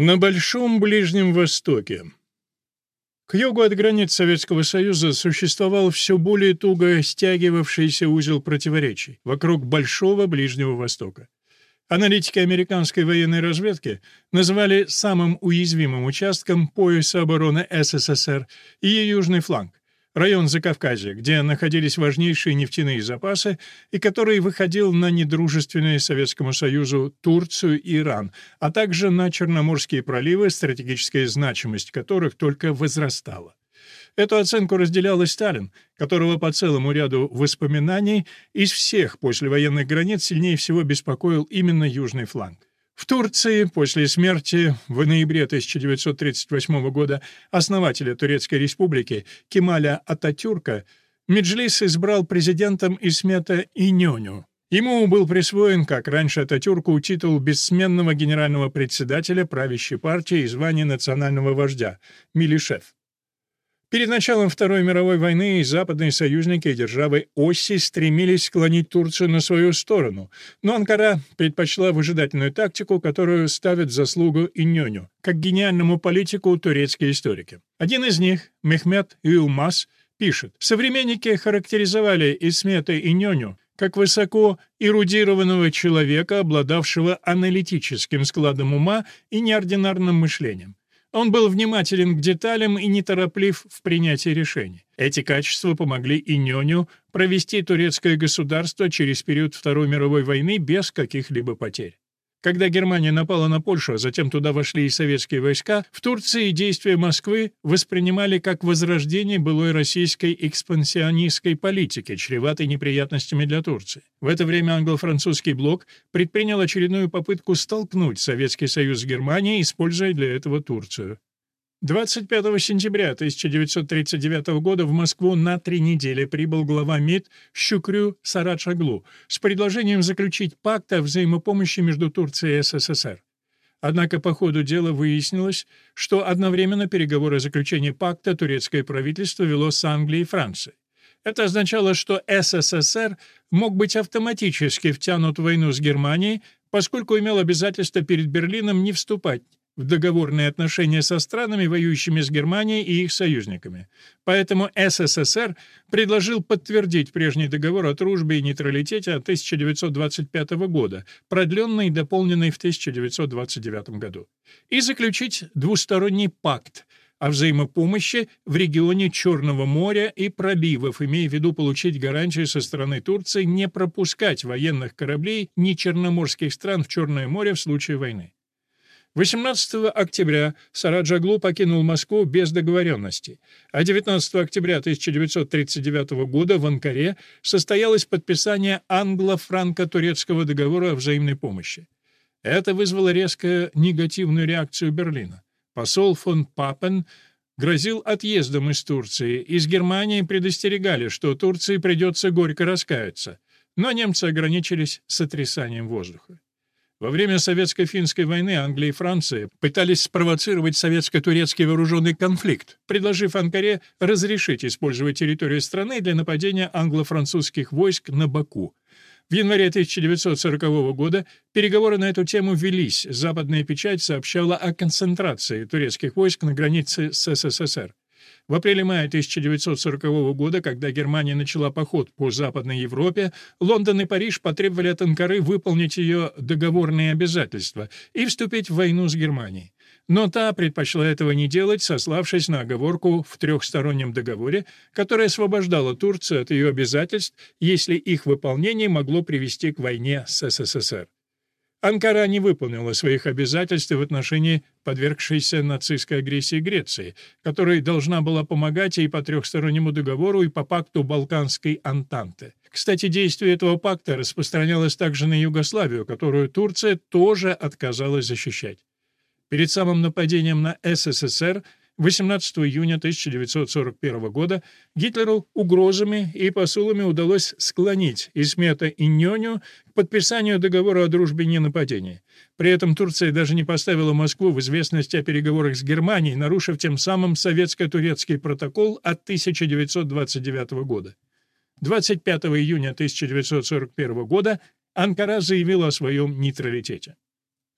На Большом Ближнем Востоке К югу от границ Советского Союза существовал все более туго стягивавшийся узел противоречий вокруг Большого Ближнего Востока. Аналитики американской военной разведки называли самым уязвимым участком пояса обороны СССР ее южный фланг, район Закавказья, где находились важнейшие нефтяные запасы и который выходил на недружественные Советскому Союзу Турцию и Иран, а также на Черноморские проливы, стратегическая значимость которых только возрастала. Эту оценку разделял и Сталин, которого по целому ряду воспоминаний из всех послевоенных границ сильнее всего беспокоил именно южный фланг. В Турции после смерти в ноябре 1938 года основателя Турецкой республики Кемаля Ататюрка Меджлис избрал президентом Исмета Иньоню. Ему был присвоен, как раньше Ататюрку, титул бессменного генерального председателя правящей партии и звание национального вождя – Милишев. Перед началом Второй мировой войны западные союзники и державы оси стремились склонить Турцию на свою сторону, но Анкара предпочла выжидательную тактику, которую ставят заслугу Иньоню, как гениальному политику турецкие историки. Один из них, Мехмед Юлмас, пишет, «Современники характеризовали Исмета Иньоню как высоко эрудированного человека, обладавшего аналитическим складом ума и неординарным мышлением. Он был внимателен к деталям и нетороплив в принятии решений. Эти качества помогли Иньоню провести турецкое государство через период Второй мировой войны без каких-либо потерь. Когда Германия напала на Польшу, а затем туда вошли и советские войска, в Турции действия Москвы воспринимали как возрождение былой российской экспансионистской политики, чреватой неприятностями для Турции. В это время англо-французский блок предпринял очередную попытку столкнуть Советский Союз с Германией, используя для этого Турцию. 25 сентября 1939 года в Москву на три недели прибыл глава МИД Щукрю Сараджаглу с предложением заключить пакт о взаимопомощи между Турцией и СССР. Однако по ходу дела выяснилось, что одновременно переговоры о заключении пакта турецкое правительство вело с Англией и Францией. Это означало, что СССР мог быть автоматически втянут в войну с Германией, поскольку имел обязательство перед Берлином не вступать в договорные отношения со странами, воюющими с Германией и их союзниками. Поэтому СССР предложил подтвердить прежний договор о дружбе и нейтралитете от 1925 года, продленный и дополненный в 1929 году, и заключить двусторонний пакт о взаимопомощи в регионе Черного моря и проливов, имея в виду получить гарантию со стороны Турции не пропускать военных кораблей ни черноморских стран в Черное море в случае войны. 18 октября Сараджаглу покинул Москву без договоренности, а 19 октября 1939 года в Анкаре состоялось подписание англо-франко-турецкого договора о взаимной помощи. Это вызвало резко негативную реакцию Берлина. Посол фон Папен грозил отъездом из Турции, из Германии предостерегали, что Турции придется горько раскаяться, но немцы ограничились сотрясанием воздуха. Во время Советско-финской войны Англия и Франция пытались спровоцировать советско-турецкий вооруженный конфликт, предложив Анкаре разрешить использовать территорию страны для нападения англо-французских войск на Баку. В январе 1940 года переговоры на эту тему велись. Западная печать сообщала о концентрации турецких войск на границе с СССР. В апреле-мае 1940 года, когда Германия начала поход по Западной Европе, Лондон и Париж потребовали от Анкары выполнить ее договорные обязательства и вступить в войну с Германией. Но та предпочла этого не делать, сославшись на оговорку в трехстороннем договоре, которая освобождала Турцию от ее обязательств, если их выполнение могло привести к войне с СССР. Анкара не выполнила своих обязательств в отношении подвергшейся нацистской агрессии Греции, которая должна была помогать ей по трехстороннему договору и по пакту Балканской Антанты. Кстати, действие этого пакта распространялось также на Югославию, которую Турция тоже отказалась защищать. Перед самым нападением на СССР 18 июня 1941 года Гитлеру угрозами и посулами удалось склонить Исмета и Нёню к подписанию договора о дружбе и ненападении. При этом Турция даже не поставила Москву в известность о переговорах с Германией, нарушив тем самым советско-турецкий протокол от 1929 года. 25 июня 1941 года Анкара заявила о своем нейтралитете.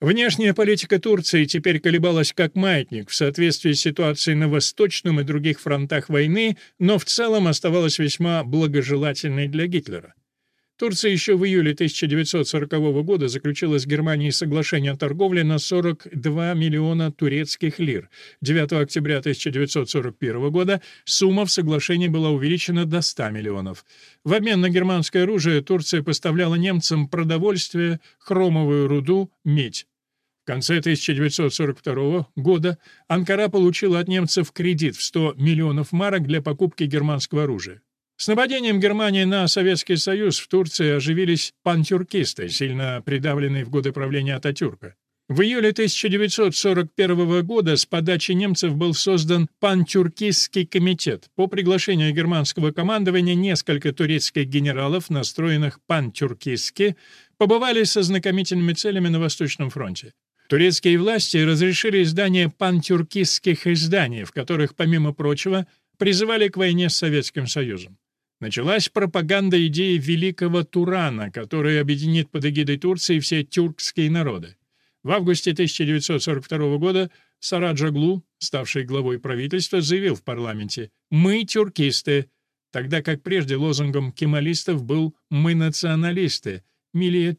Внешняя политика Турции теперь колебалась как маятник в соответствии с ситуацией на Восточном и других фронтах войны, но в целом оставалась весьма благожелательной для Гитлера. Турция еще в июле 1940 года заключила с Германией соглашение о торговле на 42 миллиона турецких лир. 9 октября 1941 года сумма в соглашении была увеличена до 100 миллионов. В обмен на германское оружие Турция поставляла немцам продовольствие, хромовую руду, медь. Конце 1942 года Анкара получила от немцев кредит в 100 миллионов марок для покупки германского оружия. С нападением Германии на Советский Союз в Турции оживились пантюркисты, сильно придавленные в годы правления Ататюрка. В июле 1941 года с подачи немцев был создан Пантюркистский комитет. По приглашению германского командования несколько турецких генералов, настроенных пантюркистски, побывали со знакомительными целями на Восточном фронте. Турецкие власти разрешили издание пантюркистских изданий, в которых, помимо прочего, призывали к войне с Советским Союзом. Началась пропаганда идеи Великого Турана, который объединит под эгидой Турции все тюркские народы. В августе 1942 года Сараджаглу, ставший главой правительства, заявил в парламенте «Мы тюркисты», тогда как прежде лозунгом кемалистов был «Мы националисты», «Милиет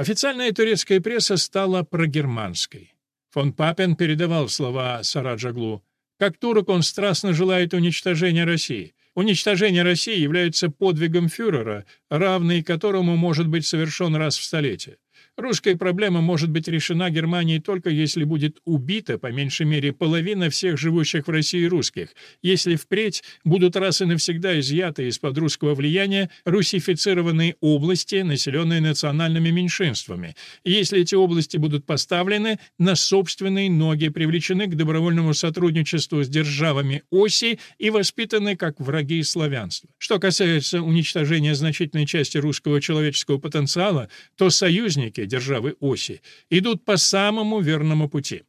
Официальная турецкая пресса стала прогерманской. Фон Папен передавал слова Сараджаглу «Как турок он страстно желает уничтожения России». Уничтожение России является подвигом фюрера, равный которому может быть совершен раз в столетие. Русская проблема может быть решена Германией только если будет убита, по меньшей мере, половина всех живущих в России русских, если впредь будут раз и навсегда изъяты из-под русского влияния русифицированные области, населенные национальными меньшинствами, если эти области будут поставлены на собственные ноги, привлечены к добровольному сотрудничеству с державами оси и воспитаны как враги славянства. Что касается уничтожения значительной части русского человеческого потенциала, то союзники, державы оси, идут по самому верному пути.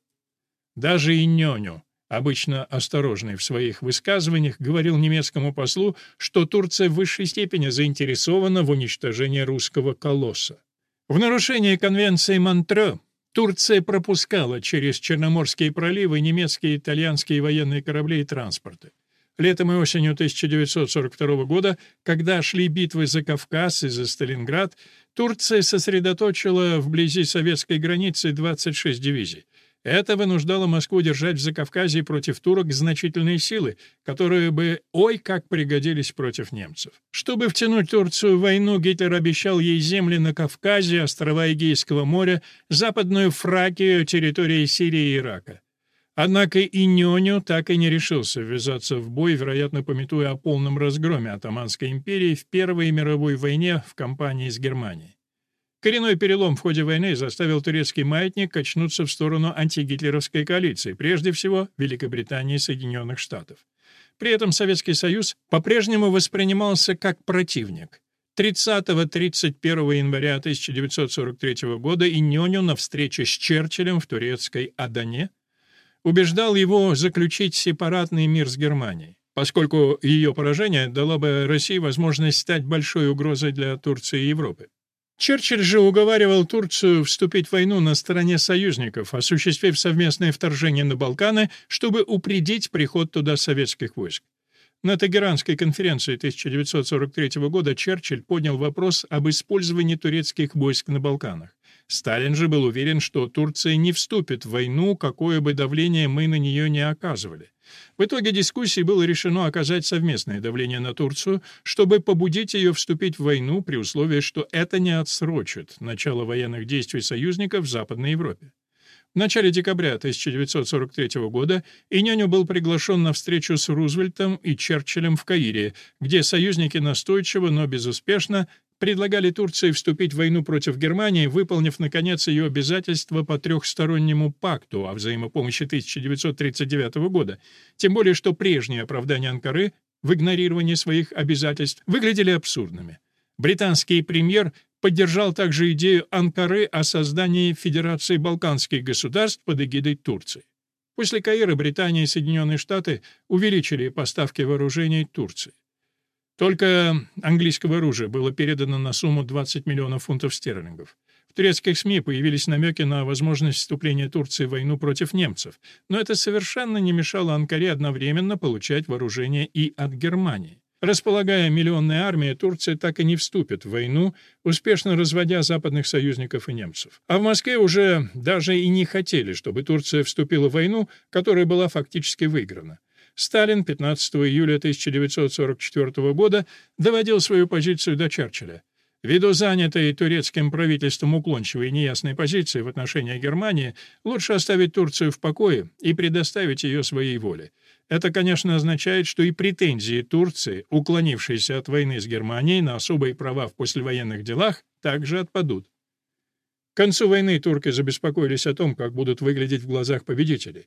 Даже и Нёню, обычно осторожный в своих высказываниях, говорил немецкому послу, что Турция в высшей степени заинтересована в уничтожении русского колосса. В нарушение конвенции Монтрё Турция пропускала через Черноморские проливы немецкие и итальянские военные корабли и транспорты. Летом и осенью 1942 года, когда шли битвы за Кавказ и за Сталинград, Турция сосредоточила вблизи советской границы 26 дивизий. Это вынуждало Москву держать в Закавказье против турок значительные силы, которые бы ой как пригодились против немцев. Чтобы втянуть Турцию в войну, Гитлер обещал ей земли на Кавказе, острова Эгейского моря, Западную Фракию, территории Сирии и Ирака. Однако и Нёню так и не решился ввязаться в бой, вероятно, пометуя о полном разгроме Отtomанской империи в Первой мировой войне в кампании с Германией. Коренной перелом в ходе войны заставил турецкий маятник качнуться в сторону антигитлеровской коалиции, прежде всего Великобритании и Соединенных Штатов. При этом Советский Союз по-прежнему воспринимался как противник. 30-31 января 1943 года Иньоню на встрече с Черчиллем в турецкой Адане убеждал его заключить сепаратный мир с Германией, поскольку ее поражение дало бы России возможность стать большой угрозой для Турции и Европы. Черчилль же уговаривал Турцию вступить в войну на стороне союзников, осуществив совместное вторжение на Балканы, чтобы упредить приход туда советских войск. На Тегеранской конференции 1943 года Черчилль поднял вопрос об использовании турецких войск на Балканах. Сталин же был уверен, что Турция не вступит в войну, какое бы давление мы на нее не оказывали. В итоге дискуссии было решено оказать совместное давление на Турцию, чтобы побудить ее вступить в войну при условии, что это не отсрочит начало военных действий союзников в Западной Европе. В начале декабря 1943 года Иняню был приглашен на встречу с Рузвельтом и Черчиллем в Каире, где союзники настойчиво, но безуспешно предлагали Турции вступить в войну против Германии, выполнив, наконец, ее обязательства по трехстороннему пакту о взаимопомощи 1939 года, тем более что прежние оправдания Анкары в игнорировании своих обязательств выглядели абсурдными. Британский премьер поддержал также идею Анкары о создании Федерации Балканских государств под эгидой Турции. После Каира Британия и Соединенные Штаты увеличили поставки вооружений Турции. Только английского оружия было передано на сумму 20 миллионов фунтов стерлингов. В турецких СМИ появились намеки на возможность вступления Турции в войну против немцев, но это совершенно не мешало Анкаре одновременно получать вооружение и от Германии. Располагая миллионной армией, Турция так и не вступит в войну, успешно разводя западных союзников и немцев. А в Москве уже даже и не хотели, чтобы Турция вступила в войну, которая была фактически выиграна. Сталин 15 июля 1944 года доводил свою позицию до Черчилля. Ввиду занятой турецким правительством уклончивой и неясной позиции в отношении Германии, лучше оставить Турцию в покое и предоставить ее своей воле. Это, конечно, означает, что и претензии Турции, уклонившейся от войны с Германией на особые права в послевоенных делах, также отпадут. К концу войны турки забеспокоились о том, как будут выглядеть в глазах победителей.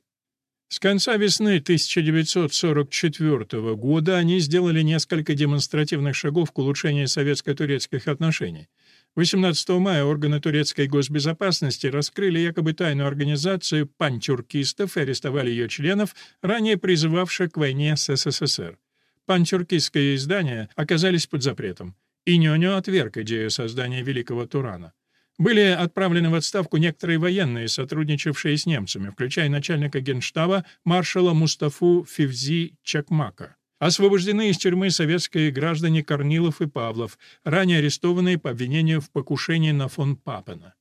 С конца весны 1944 года они сделали несколько демонстративных шагов к улучшению советско-турецких отношений. 18 мая органы турецкой госбезопасности раскрыли якобы тайную организацию пантюркистов и арестовали ее членов, ранее призывавших к войне с СССР. Пантюркистские издания оказались под запретом. И Нёнё отверг идею создания Великого Турана. Были отправлены в отставку некоторые военные, сотрудничавшие с немцами, включая начальника генштаба маршала Мустафу Фивзи Чакмака. Освобождены из тюрьмы советские граждане Корнилов и Павлов, ранее арестованные по обвинению в покушении на фон Папена.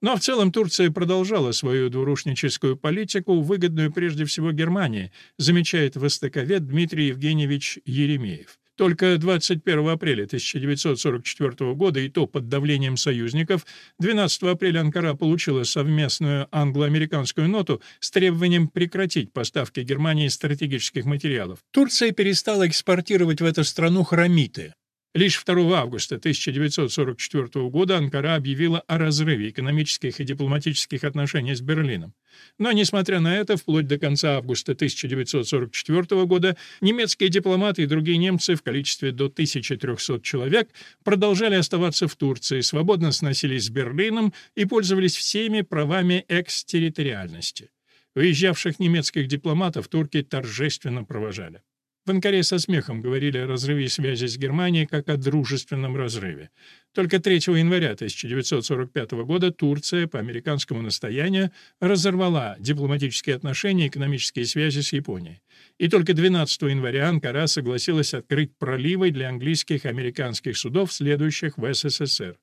Но в целом Турция продолжала свою двурушническую политику, выгодную прежде всего Германии, замечает востоковед Дмитрий Евгеньевич Еремеев. Только 21 апреля 1944 года, и то под давлением союзников, 12 апреля Анкара получила совместную англо-американскую ноту с требованием прекратить поставки Германии стратегических материалов. Турция перестала экспортировать в эту страну хромиты, Лишь 2 августа 1944 года Анкара объявила о разрыве экономических и дипломатических отношений с Берлином. Но, несмотря на это, вплоть до конца августа 1944 года немецкие дипломаты и другие немцы в количестве до 1300 человек продолжали оставаться в Турции, свободно сносились с Берлином и пользовались всеми правами экстерриториальности. Выезжавших немецких дипломатов турки торжественно провожали. В Анкаре со смехом говорили о разрыве связи с Германией как о дружественном разрыве. Только 3 января 1945 года Турция по американскому настоянию разорвала дипломатические отношения и экономические связи с Японией. И только 12 января Анкара согласилась открыть проливы для английских и американских судов, следующих в СССР.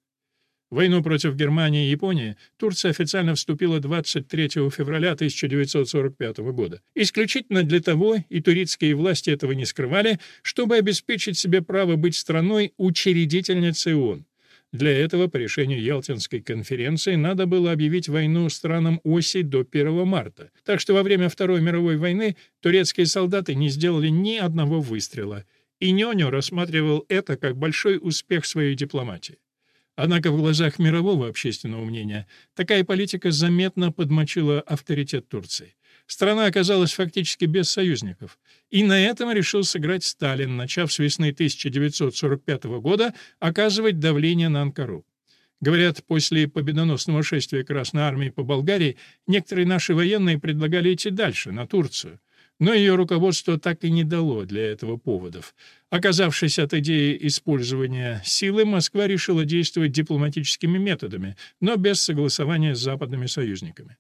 Войну против Германии и Японии Турция официально вступила 23 февраля 1945 года. Исключительно для того, и турецкие власти этого не скрывали, чтобы обеспечить себе право быть страной учредительницей ООН. Для этого, по решению Ялтинской конференции, надо было объявить войну странам оси до 1 марта. Так что во время Второй мировой войны турецкие солдаты не сделали ни одного выстрела. И Нёнё рассматривал это как большой успех своей дипломатии. Однако в глазах мирового общественного мнения такая политика заметно подмочила авторитет Турции. Страна оказалась фактически без союзников. И на этом решил сыграть Сталин, начав с весны 1945 года оказывать давление на Анкару. Говорят, после победоносного шествия Красной Армии по Болгарии некоторые наши военные предлагали идти дальше, на Турцию. Но ее руководство так и не дало для этого поводов. Оказавшись от идеи использования силы, Москва решила действовать дипломатическими методами, но без согласования с западными союзниками.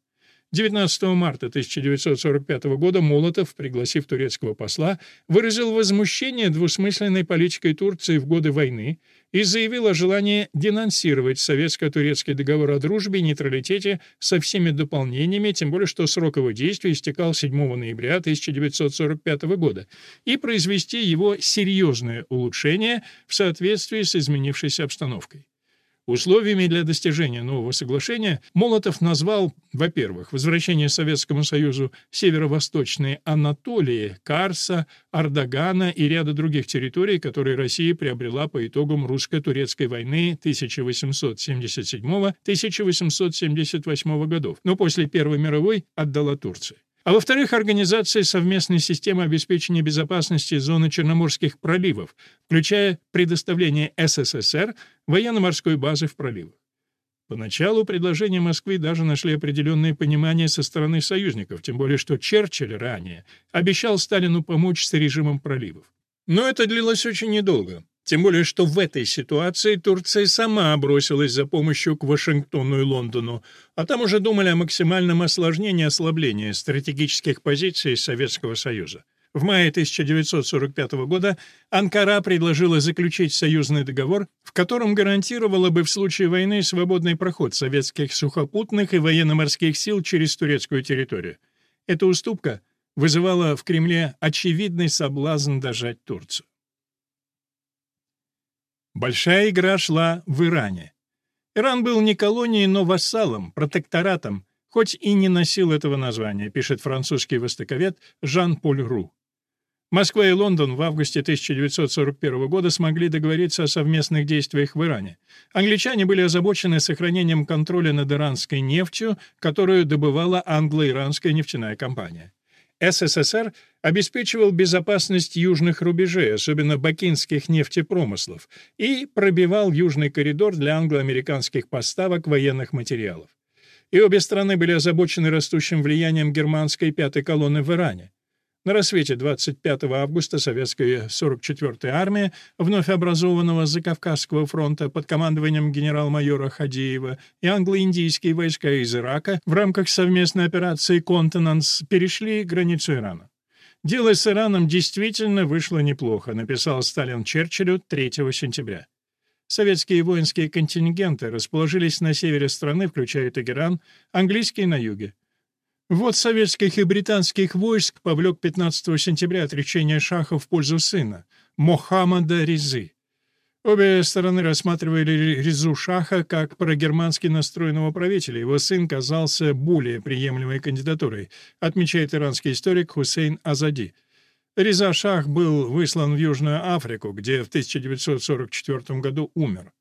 19 марта 1945 года Молотов, пригласив турецкого посла, выразил возмущение двусмысленной политикой Турции в годы войны и заявил о желании денонсировать советско-турецкий договор о дружбе и нейтралитете со всеми дополнениями, тем более что срок его действия истекал 7 ноября 1945 года, и произвести его серьезное улучшение в соответствии с изменившейся обстановкой. Условиями для достижения нового соглашения Молотов назвал, во-первых, возвращение Советскому Союзу северо-восточной Анатолии, Карса, Ардагана и ряда других территорий, которые Россия приобрела по итогам русско-турецкой войны 1877-1878 годов, но после Первой мировой отдала Турции а во-вторых, организация совместной системы обеспечения безопасности зоны Черноморских проливов, включая предоставление СССР военно-морской базы в проливах. Поначалу предложения Москвы даже нашли определенное понимание со стороны союзников, тем более что Черчилль ранее обещал Сталину помочь с режимом проливов. Но это длилось очень недолго. Тем более, что в этой ситуации Турция сама бросилась за помощью к Вашингтону и Лондону, а там уже думали о максимальном осложнении и ослаблении стратегических позиций Советского Союза. В мае 1945 года Анкара предложила заключить союзный договор, в котором гарантировала бы в случае войны свободный проход советских сухопутных и военно-морских сил через турецкую территорию. Эта уступка вызывала в Кремле очевидный соблазн дожать Турцию. Большая игра шла в Иране. Иран был не колонией, но вассалом, протекторатом, хоть и не носил этого названия, пишет французский востоковед Жан-Поль Ру. Москва и Лондон в августе 1941 года смогли договориться о совместных действиях в Иране. Англичане были озабочены сохранением контроля над иранской нефтью, которую добывала англо-иранская нефтяная компания. СССР обеспечивал безопасность южных рубежей, особенно бакинских нефтепромыслов, и пробивал южный коридор для англо-американских поставок военных материалов. И обе страны были озабочены растущим влиянием германской пятой колонны в Иране. На рассвете 25 августа советская 44-я армия, вновь образованного Закавказского фронта под командованием генерал-майора Хадеева и англо-индийские войска из Ирака в рамках совместной операции «Континенс» перешли границу Ирана. «Дело с Ираном действительно вышло неплохо», написал Сталин Черчиллю 3 сентября. Советские воинские контингенты расположились на севере страны, включая Тегеран, английские — на юге. Вот советских и британских войск повлек 15 сентября отречение Шаха в пользу сына, Мохаммада Резы. Обе стороны рассматривали Резу Шаха как прогермански настроенного правителя. Его сын казался более приемлемой кандидатурой, отмечает иранский историк Хусейн Азади. Реза Шах был выслан в Южную Африку, где в 1944 году умер.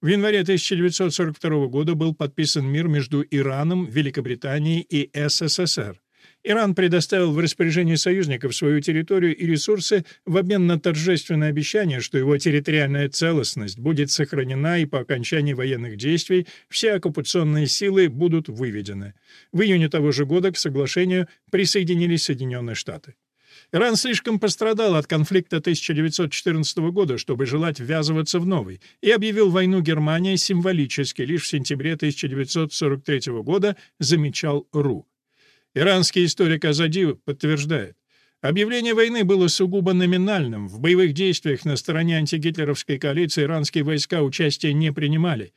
В январе 1942 года был подписан мир между Ираном, Великобританией и СССР. Иран предоставил в распоряжение союзников свою территорию и ресурсы в обмен на торжественное обещание, что его территориальная целостность будет сохранена и по окончании военных действий все оккупационные силы будут выведены. В июне того же года к соглашению присоединились Соединенные Штаты. Иран слишком пострадал от конфликта 1914 года, чтобы желать ввязываться в новый, и объявил войну Германии символически лишь в сентябре 1943 года, замечал РУ. Иранский историк Азади подтверждает, Объявление войны было сугубо номинальным. В боевых действиях на стороне антигитлеровской коалиции иранские войска участия не принимали.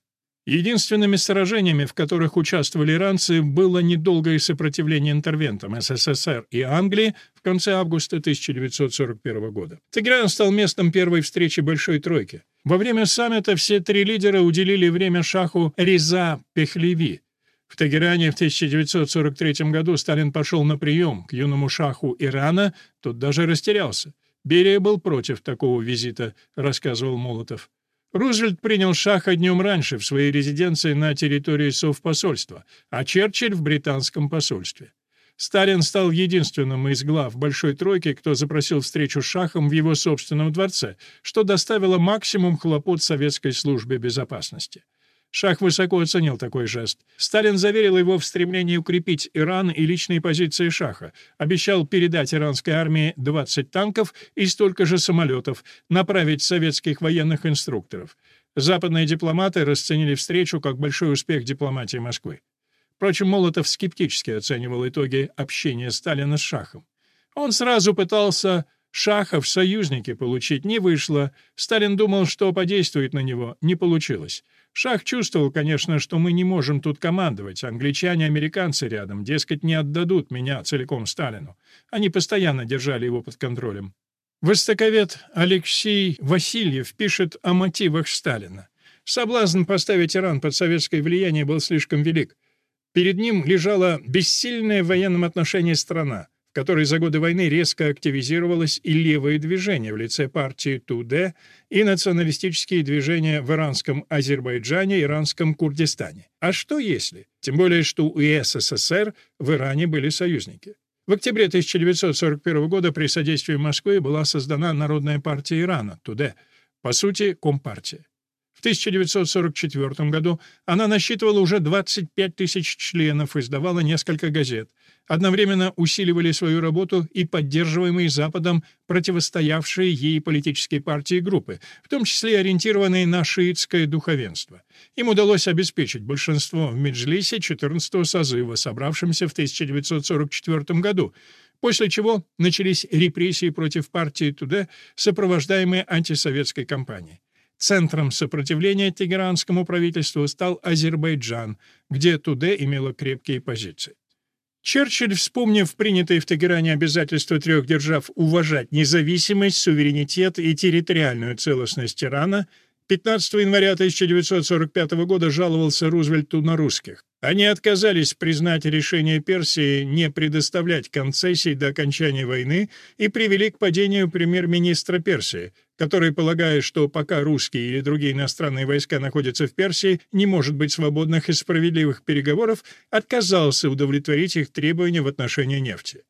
Единственными сражениями, в которых участвовали иранцы, было недолгое сопротивление интервентам СССР и Англии в конце августа 1941 года. Тегеран стал местом первой встречи Большой Тройки. Во время саммита все три лидера уделили время шаху Риза Пехлеви. В Тегеране в 1943 году Сталин пошел на прием к юному шаху Ирана, тот даже растерялся. Берия был против такого визита, рассказывал Молотов. Рузвельт принял Шаха днем раньше в своей резиденции на территории совпосольства, а Черчилль в британском посольстве. Сталин стал единственным из глав Большой Тройки, кто запросил встречу с Шахом в его собственном дворце, что доставило максимум хлопот советской службе безопасности. Шах высоко оценил такой жест. Сталин заверил его в стремлении укрепить Иран и личные позиции Шаха, обещал передать иранской армии 20 танков и столько же самолетов, направить советских военных инструкторов. Западные дипломаты расценили встречу как большой успех дипломатии Москвы. Впрочем, Молотов скептически оценивал итоги общения Сталина с Шахом. Он сразу пытался Шаха в союзники получить не вышло. Сталин думал, что подействует на него, не получилось. Шах чувствовал, конечно, что мы не можем тут командовать. Англичане и американцы рядом, дескать, не отдадут меня целиком Сталину. Они постоянно держали его под контролем. Востоковед Алексей Васильев пишет о мотивах Сталина. Соблазн поставить Иран под советское влияние был слишком велик. Перед ним лежала бессильная в военном отношении страна которой за годы войны резко активизировалось и левое движение в лице партии Туде и националистические движения в иранском Азербайджане и иранском Курдистане. А что если? Тем более, что у СССР в Иране были союзники. В октябре 1941 года при содействии Москвы была создана Народная партия Ирана, Туде, по сути, Компартия. В 1944 году она насчитывала уже 25 тысяч членов и издавала несколько газет. Одновременно усиливали свою работу и поддерживаемые Западом противостоявшие ей политические партии и группы, в том числе ориентированные на шиитское духовенство. Им удалось обеспечить большинство в Меджлисе 14-го созыва, собравшемся в 1944 году, после чего начались репрессии против партии Туде, сопровождаемые антисоветской кампанией. Центром сопротивления тегеранскому правительству стал Азербайджан, где Туде имела крепкие позиции. Черчилль, вспомнив принятые в Тегеране обязательства трех держав уважать независимость, суверенитет и территориальную целостность Ирана, 15 января 1945 года жаловался Рузвельту на русских. Они отказались признать решение Персии не предоставлять концессий до окончания войны и привели к падению премьер-министра Персии, который, полагая, что пока русские или другие иностранные войска находятся в Персии, не может быть свободных и справедливых переговоров, отказался удовлетворить их требования в отношении нефти.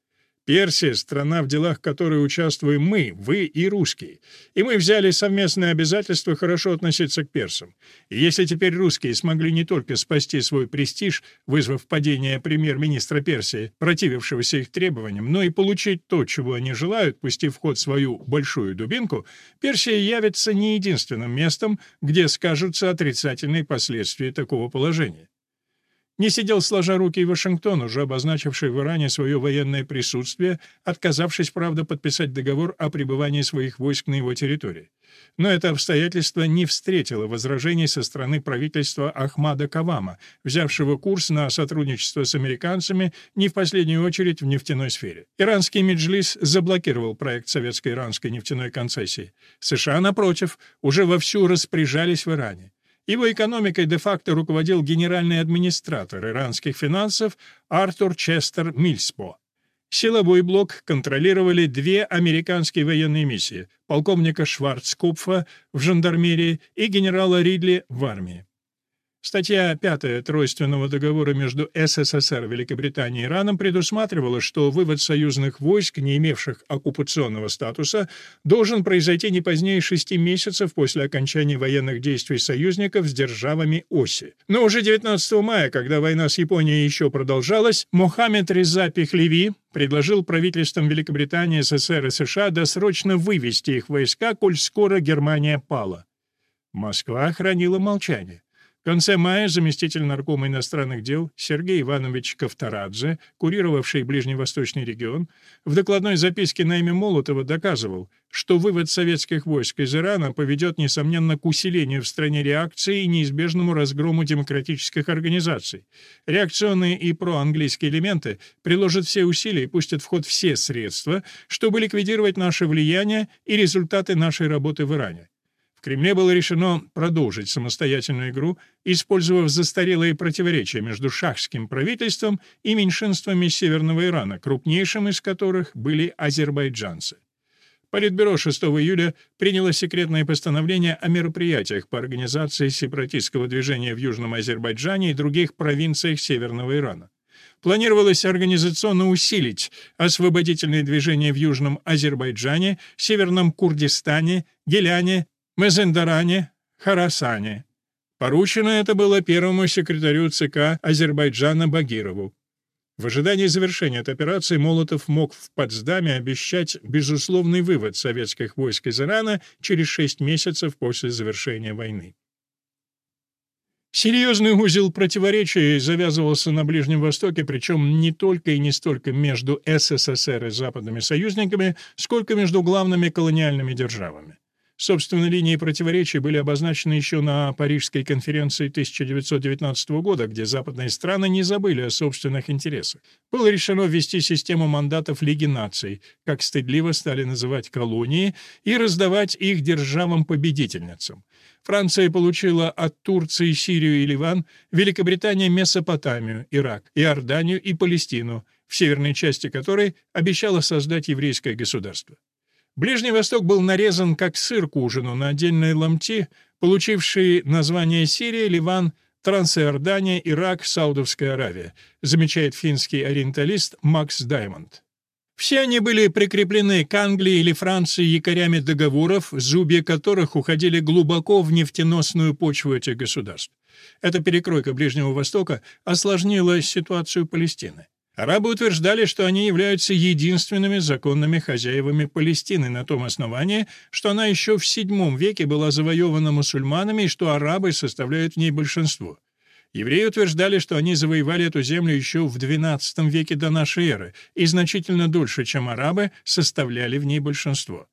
Персия — страна, в делах которой участвуем мы, вы и русские. И мы взяли совместное обязательство хорошо относиться к персам. И если теперь русские смогли не только спасти свой престиж, вызвав падение премьер-министра Персии, противившегося их требованиям, но и получить то, чего они желают, пустив в ход свою большую дубинку, Персия явится не единственным местом, где скажутся отрицательные последствия такого положения. Не сидел сложа руки и Вашингтон, уже обозначивший в Иране свое военное присутствие, отказавшись, правда, подписать договор о пребывании своих войск на его территории. Но это обстоятельство не встретило возражений со стороны правительства Ахмада Кавама, взявшего курс на сотрудничество с американцами не в последнюю очередь в нефтяной сфере. Иранский Меджлис заблокировал проект советско-иранской нефтяной концессии. США, напротив, уже вовсю распоряжались в Иране. Его экономикой де-факто руководил генеральный администратор иранских финансов Артур Честер Мильспо. Силовой блок контролировали две американские военные миссии — полковника Шварцкопфа в жандармерии и генерала Ридли в армии. Статья 5 Тройственного договора между СССР, Великобританией и Ираном предусматривала, что вывод союзных войск, не имевших оккупационного статуса, должен произойти не позднее шести месяцев после окончания военных действий союзников с державами оси. Но уже 19 мая, когда война с Японией еще продолжалась, Мохаммед Реза Пехлеви предложил правительствам Великобритании, СССР и США досрочно вывести их войска, коль скоро Германия пала. Москва хранила молчание. В конце мая заместитель наркома иностранных дел Сергей Иванович Ковторадзе, курировавший ближневосточный регион, в докладной записке на имя Молотова доказывал, что вывод советских войск из Ирана поведет, несомненно, к усилению в стране реакции и неизбежному разгрому демократических организаций. Реакционные и проанглийские элементы приложат все усилия и пустят в ход все средства, чтобы ликвидировать наше влияние и результаты нашей работы в Иране. Кремле было решено продолжить самостоятельную игру, использовав застарелые противоречия между шахским правительством и меньшинствами Северного Ирана, крупнейшим из которых были азербайджанцы. Политбюро 6 июля приняло секретное постановление о мероприятиях по организации сепаратистского движения в Южном Азербайджане и других провинциях Северного Ирана. Планировалось организационно усилить освободительные движения в Южном Азербайджане, Северном Курдистане, Геляне, Мазендаране, Харасане. Поручено это было первому секретарю ЦК Азербайджана Багирову. В ожидании завершения этой операции Молотов мог в Потсдаме обещать безусловный вывод советских войск из Ирана через шесть месяцев после завершения войны. Серьезный узел противоречий завязывался на Ближнем Востоке, причем не только и не столько между СССР и западными союзниками, сколько между главными колониальными державами. Собственно, линии противоречий были обозначены еще на Парижской конференции 1919 года, где западные страны не забыли о собственных интересах. Было решено ввести систему мандатов Лиги наций, как стыдливо стали называть колонии, и раздавать их державам-победительницам. Франция получила от Турции Сирию и Ливан, Великобритания — Месопотамию, Ирак, Иорданию и Палестину, в северной части которой обещала создать еврейское государство. Ближний Восток был нарезан как сыр к ужину на отдельные ломти, получившие название Сирия, Ливан, Трансиордания, Ирак, Саудовская Аравия, замечает финский ориенталист Макс Даймонд. Все они были прикреплены к Англии или Франции якорями договоров, зубья которых уходили глубоко в нефтеносную почву этих государств. Эта перекройка Ближнего Востока осложнила ситуацию Палестины. Арабы утверждали, что они являются единственными законными хозяевами Палестины на том основании, что она еще в VII веке была завоевана мусульманами и что арабы составляют в ней большинство. Евреи утверждали, что они завоевали эту землю еще в XII веке до нашей эры и значительно дольше, чем арабы, составляли в ней большинство.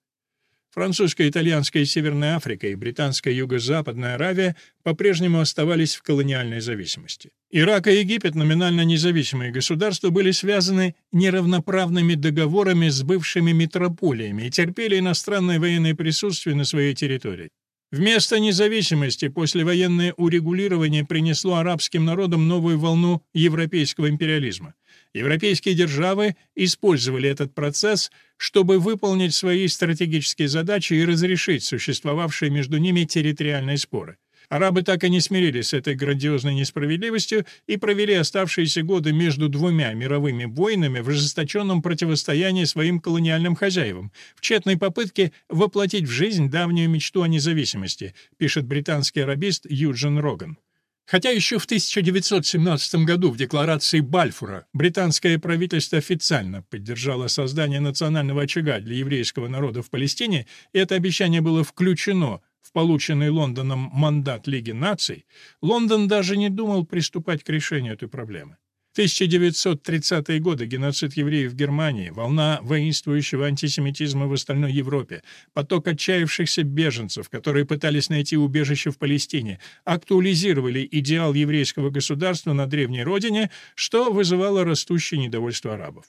Французская, итальянская Северная Африка и британская Юго-Западная Аравия по-прежнему оставались в колониальной зависимости. Ирак и Египет, номинально независимые государства, были связаны неравноправными договорами с бывшими метрополиями и терпели иностранное военное присутствие на своей территории. Вместо независимости послевоенное урегулирование принесло арабским народам новую волну европейского империализма. Европейские державы использовали этот процесс, чтобы выполнить свои стратегические задачи и разрешить существовавшие между ними территориальные споры. Арабы так и не смирились с этой грандиозной несправедливостью и провели оставшиеся годы между двумя мировыми войнами в ожесточенном противостоянии своим колониальным хозяевам, в тщетной попытке воплотить в жизнь давнюю мечту о независимости, пишет британский арабист Юджин Роган. Хотя еще в 1917 году в декларации Бальфура британское правительство официально поддержало создание национального очага для еврейского народа в Палестине, и это обещание было включено в полученный Лондоном мандат Лиги наций, Лондон даже не думал приступать к решению этой проблемы. 1930-е годы, геноцид евреев в Германии, волна воинствующего антисемитизма в остальной Европе, поток отчаявшихся беженцев, которые пытались найти убежище в Палестине, актуализировали идеал еврейского государства на древней родине, что вызывало растущее недовольство арабов.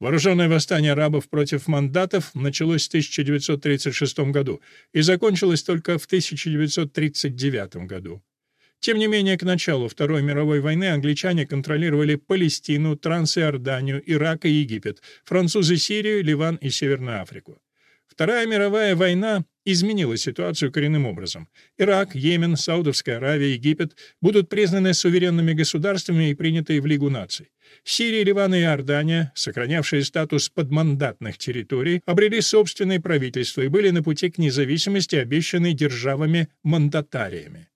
Вооруженное восстание арабов против мандатов началось в 1936 году и закончилось только в 1939 году. Тем не менее, к началу Второй мировой войны англичане контролировали Палестину, Трансиорданию, Ирак и Египет, французы — Сирию, Ливан и Северную Африку. Вторая мировая война изменила ситуацию коренным образом. Ирак, Йемен, Саудовская Аравия, Египет будут признаны суверенными государствами и приняты в Лигу наций. Сирия, Ливан и Иордания, сохранявшие статус подмандатных территорий, обрели собственные правительства и были на пути к независимости, обещанной державами-мандатариями.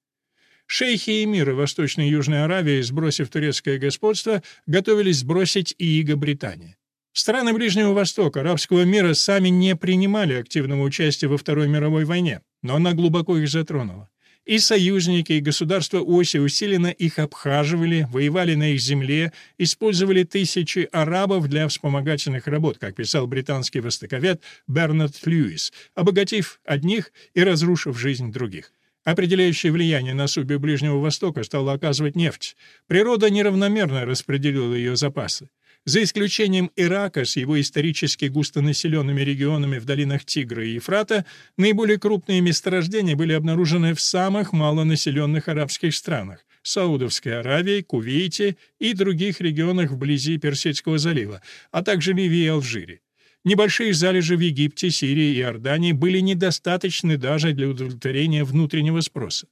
Шейхи и эмиры Восточной и Южной Аравии, сбросив турецкое господство, готовились сбросить и иго Британии. Страны Ближнего Востока, арабского мира сами не принимали активного участия во Второй мировой войне, но она глубоко их затронула. И союзники, и государства оси усиленно их обхаживали, воевали на их земле, использовали тысячи арабов для вспомогательных работ, как писал британский востоковед Бернард Льюис, обогатив одних и разрушив жизнь других. Определяющее влияние на судьбы Ближнего Востока стала оказывать нефть. Природа неравномерно распределила ее запасы. За исключением Ирака с его исторически густонаселенными регионами в долинах Тигра и Ефрата, наиболее крупные месторождения были обнаружены в самых малонаселенных арабских странах – Саудовской Аравии, Кувейте и других регионах вблизи Персидского залива, а также Ливии и Алжире. Небольшие залежи в Египте, Сирии и Иордании были недостаточны даже для удовлетворения внутреннего спроса.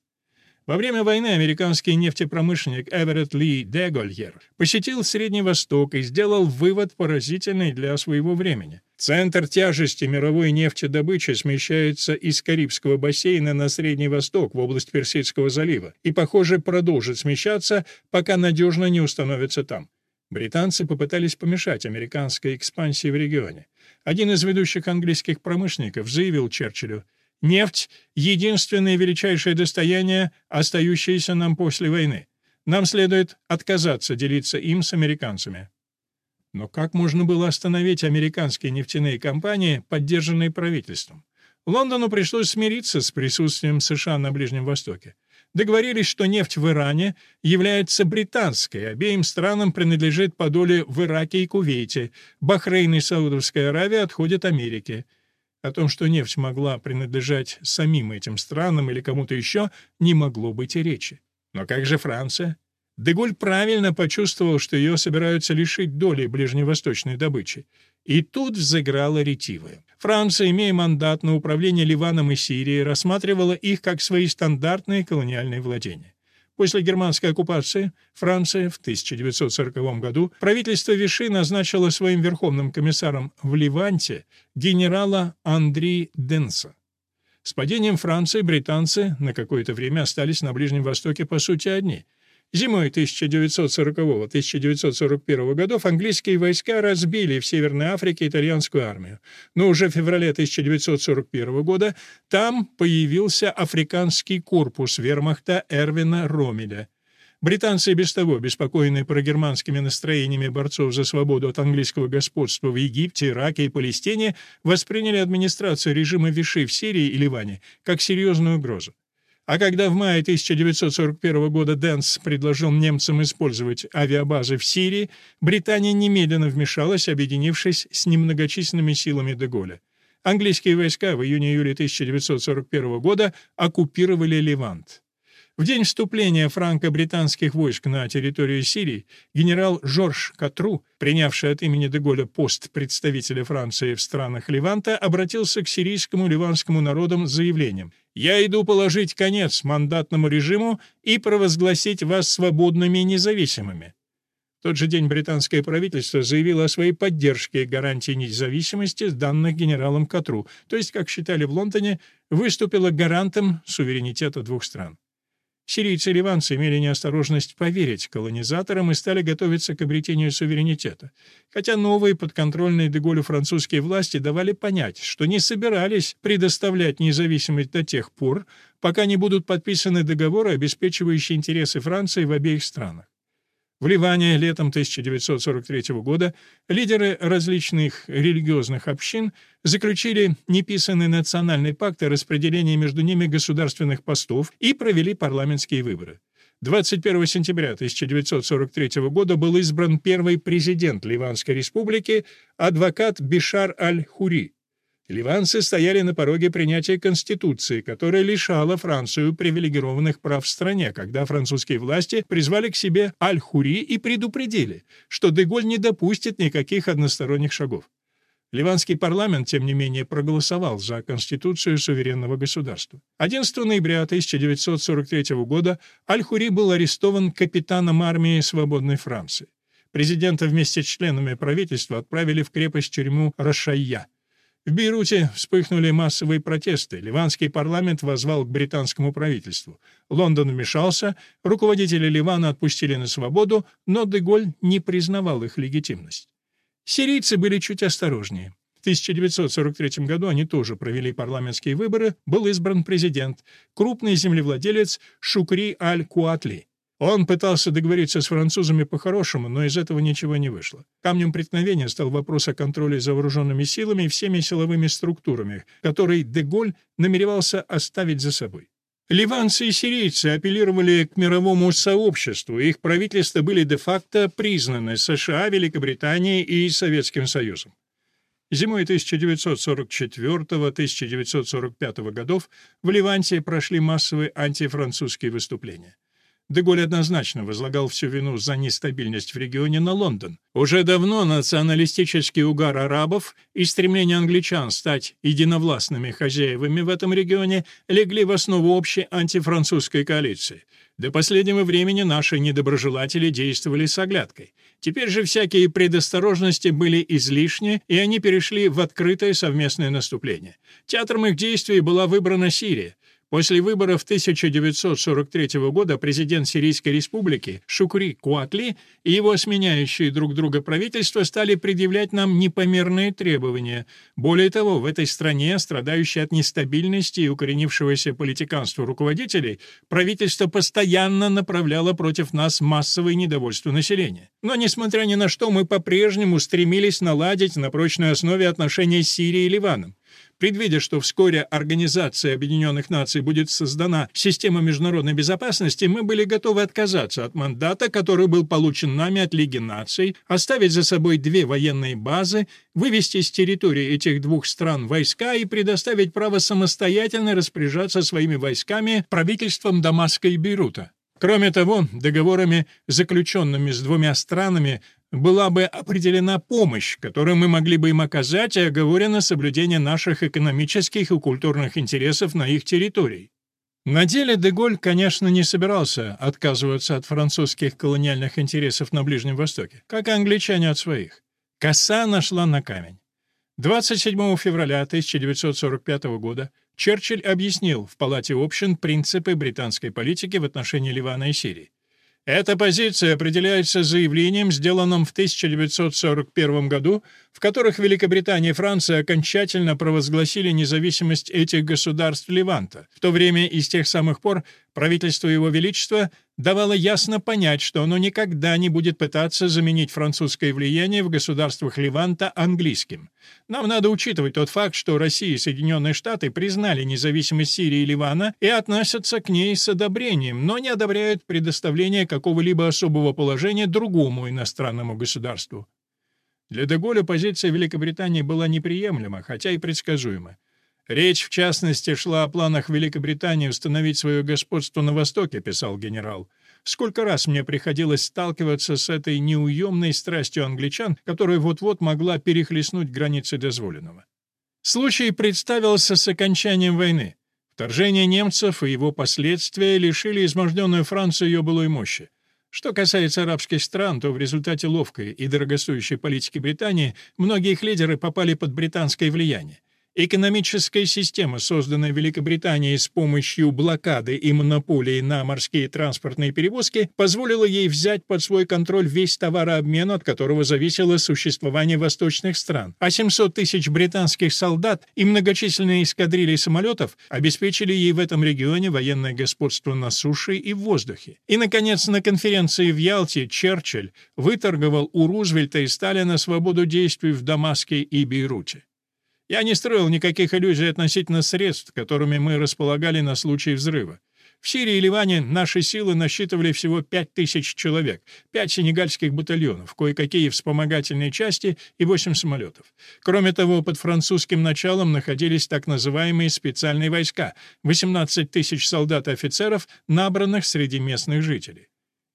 Во время войны американский нефтепромышленник Эверетт Ли Дегольер посетил Средний Восток и сделал вывод поразительный для своего времени. Центр тяжести мировой нефтедобычи смещается из Карибского бассейна на Средний Восток в область Персидского залива и, похоже, продолжит смещаться, пока надежно не установится там. Британцы попытались помешать американской экспансии в регионе. Один из ведущих английских промышленников заявил Черчиллю, «Нефть — единственное величайшее достояние, остающееся нам после войны. Нам следует отказаться делиться им с американцами». Но как можно было остановить американские нефтяные компании, поддержанные правительством? Лондону пришлось смириться с присутствием США на Ближнем Востоке договорились, что нефть в Иране является британской, обеим странам принадлежит по доле в Ираке и Кувейте, Бахрейн и Саудовская Аравия отходят Америке. О том, что нефть могла принадлежать самим этим странам или кому-то еще, не могло быть и речи. Но как же Франция? Деголь правильно почувствовал, что ее собираются лишить доли ближневосточной добычи. И тут взыграла ретивая. Франция, имея мандат на управление Ливаном и Сирией, рассматривала их как свои стандартные колониальные владения. После германской оккупации Франция в 1940 году правительство Виши назначило своим верховным комиссаром в Ливанте генерала Андри Денса. С падением Франции британцы на какое-то время остались на Ближнем Востоке по сути одни. Зимой 1940-1941 годов английские войска разбили в Северной Африке итальянскую армию. Но уже в феврале 1941 года там появился африканский корпус вермахта Эрвина Ромеля. Британцы без того, беспокоенные прогерманскими настроениями борцов за свободу от английского господства в Египте, Ираке и Палестине, восприняли администрацию режима Виши в Сирии и Ливане как серьезную угрозу. А когда в мае 1941 года Дэнс предложил немцам использовать авиабазы в Сирии, Британия немедленно вмешалась, объединившись с немногочисленными силами Деголя. Английские войска в июне-июле 1941 года оккупировали Левант. В день вступления франко-британских войск на территорию Сирии генерал Жорж Катру, принявший от имени Деголя пост представителя Франции в странах Леванта, обратился к сирийскому ливанскому народам с заявлением «Я иду положить конец мандатному режиму и провозгласить вас свободными и независимыми». В тот же день британское правительство заявило о своей поддержке гарантии независимости, данных генералом Катру, то есть, как считали в Лондоне, выступило гарантом суверенитета двух стран. Сирийцы и ливанцы имели неосторожность поверить колонизаторам и стали готовиться к обретению суверенитета. Хотя новые подконтрольные Деголю французские власти давали понять, что не собирались предоставлять независимость до тех пор, пока не будут подписаны договоры, обеспечивающие интересы Франции в обеих странах. В Ливане летом 1943 года лидеры различных религиозных общин заключили неписанный национальный пакт о распределении между ними государственных постов и провели парламентские выборы. 21 сентября 1943 года был избран первый президент Ливанской республики, адвокат Бишар аль-Хури. Ливанцы стояли на пороге принятия Конституции, которая лишала Францию привилегированных прав в стране, когда французские власти призвали к себе Аль-Хури и предупредили, что Деголь не допустит никаких односторонних шагов. Ливанский парламент, тем не менее, проголосовал за Конституцию суверенного государства. 11 ноября 1943 года Аль-Хури был арестован капитаном армии свободной Франции. Президента вместе с членами правительства отправили в крепость-тюрьму Рашайя. В Бейруте вспыхнули массовые протесты. Ливанский парламент возвал к британскому правительству. Лондон вмешался, руководители Ливана отпустили на свободу, но Деголь не признавал их легитимность. Сирийцы были чуть осторожнее. В 1943 году они тоже провели парламентские выборы, был избран президент, крупный землевладелец Шукри Аль-Куатли. Он пытался договориться с французами по-хорошему, но из этого ничего не вышло. Камнем преткновения стал вопрос о контроле за вооруженными силами и всеми силовыми структурами, который Деголь намеревался оставить за собой. Ливанцы и сирийцы апеллировали к мировому сообществу, их правительства были де-факто признаны США, Великобританией и Советским Союзом. Зимой 1944-1945 годов в Ливанте прошли массовые антифранцузские выступления. Деголь однозначно возлагал всю вину за нестабильность в регионе на Лондон. Уже давно националистический угар арабов и стремление англичан стать единовластными хозяевами в этом регионе легли в основу общей антифранцузской коалиции. До последнего времени наши недоброжелатели действовали с оглядкой. Теперь же всякие предосторожности были излишни, и они перешли в открытое совместное наступление. Театром их действий была выбрана Сирия. После выборов 1943 года президент Сирийской республики Шукри Куатли и его сменяющие друг друга правительства стали предъявлять нам непомерные требования. Более того, в этой стране, страдающей от нестабильности и укоренившегося политиканства руководителей, правительство постоянно направляло против нас массовое недовольство населения. Но, несмотря ни на что, мы по-прежнему стремились наладить на прочной основе отношения с Сирией и Ливаном. Предвидя, что вскоре Организация Объединенных Наций будет создана система международной безопасности, мы были готовы отказаться от мандата, который был получен нами от Лиги наций, оставить за собой две военные базы, вывести с территории этих двух стран войска и предоставить право самостоятельно распоряжаться своими войсками правительством Дамаска и Бейрута. Кроме того, договорами, заключенными с двумя странами, была бы определена помощь, которую мы могли бы им оказать, и оговорено соблюдение наших экономических и культурных интересов на их территории. На деле Деголь, конечно, не собирался отказываться от французских колониальных интересов на Ближнем Востоке, как и англичане от своих. Коса нашла на камень. 27 февраля 1945 года Черчилль объяснил в Палате общин принципы британской политики в отношении Ливана и Сирии. Эта позиция определяется заявлением, сделанным в 1941 году, в которых Великобритания и Франция окончательно провозгласили независимость этих государств Леванта. В то время и с тех самых пор правительство Его Величества давало ясно понять, что оно никогда не будет пытаться заменить французское влияние в государствах Леванта английским. Нам надо учитывать тот факт, что Россия и Соединенные Штаты признали независимость Сирии и Ливана и относятся к ней с одобрением, но не одобряют предоставление какого-либо особого положения другому иностранному государству. Для Деголя позиция Великобритании была неприемлема, хотя и предсказуема. Речь, в частности, шла о планах Великобритании установить свое господство на Востоке, писал генерал. Сколько раз мне приходилось сталкиваться с этой неуемной страстью англичан, которая вот-вот могла перехлестнуть границы дозволенного. Случай представился с окончанием войны. Вторжение немцев и его последствия лишили изможденную Францию ее былой мощи. Что касается арабских стран, то в результате ловкой и дорогостоящей политики Британии многие их лидеры попали под британское влияние. Экономическая система, созданная Великобританией с помощью блокады и монополии на морские транспортные перевозки, позволила ей взять под свой контроль весь товарообмен, от которого зависело существование восточных стран. А 700 тысяч британских солдат и многочисленные эскадрильи самолетов обеспечили ей в этом регионе военное господство на суше и в воздухе. И, наконец, на конференции в Ялте Черчилль выторговал у Рузвельта и Сталина свободу действий в Дамаске и Бейруте. Я не строил никаких иллюзий относительно средств, которыми мы располагали на случай взрыва. В Сирии и Ливане наши силы насчитывали всего 5 тысяч человек, 5 сенегальских батальонов, кое-какие вспомогательные части и 8 самолетов. Кроме того, под французским началом находились так называемые специальные войска, 18 тысяч солдат и офицеров, набранных среди местных жителей.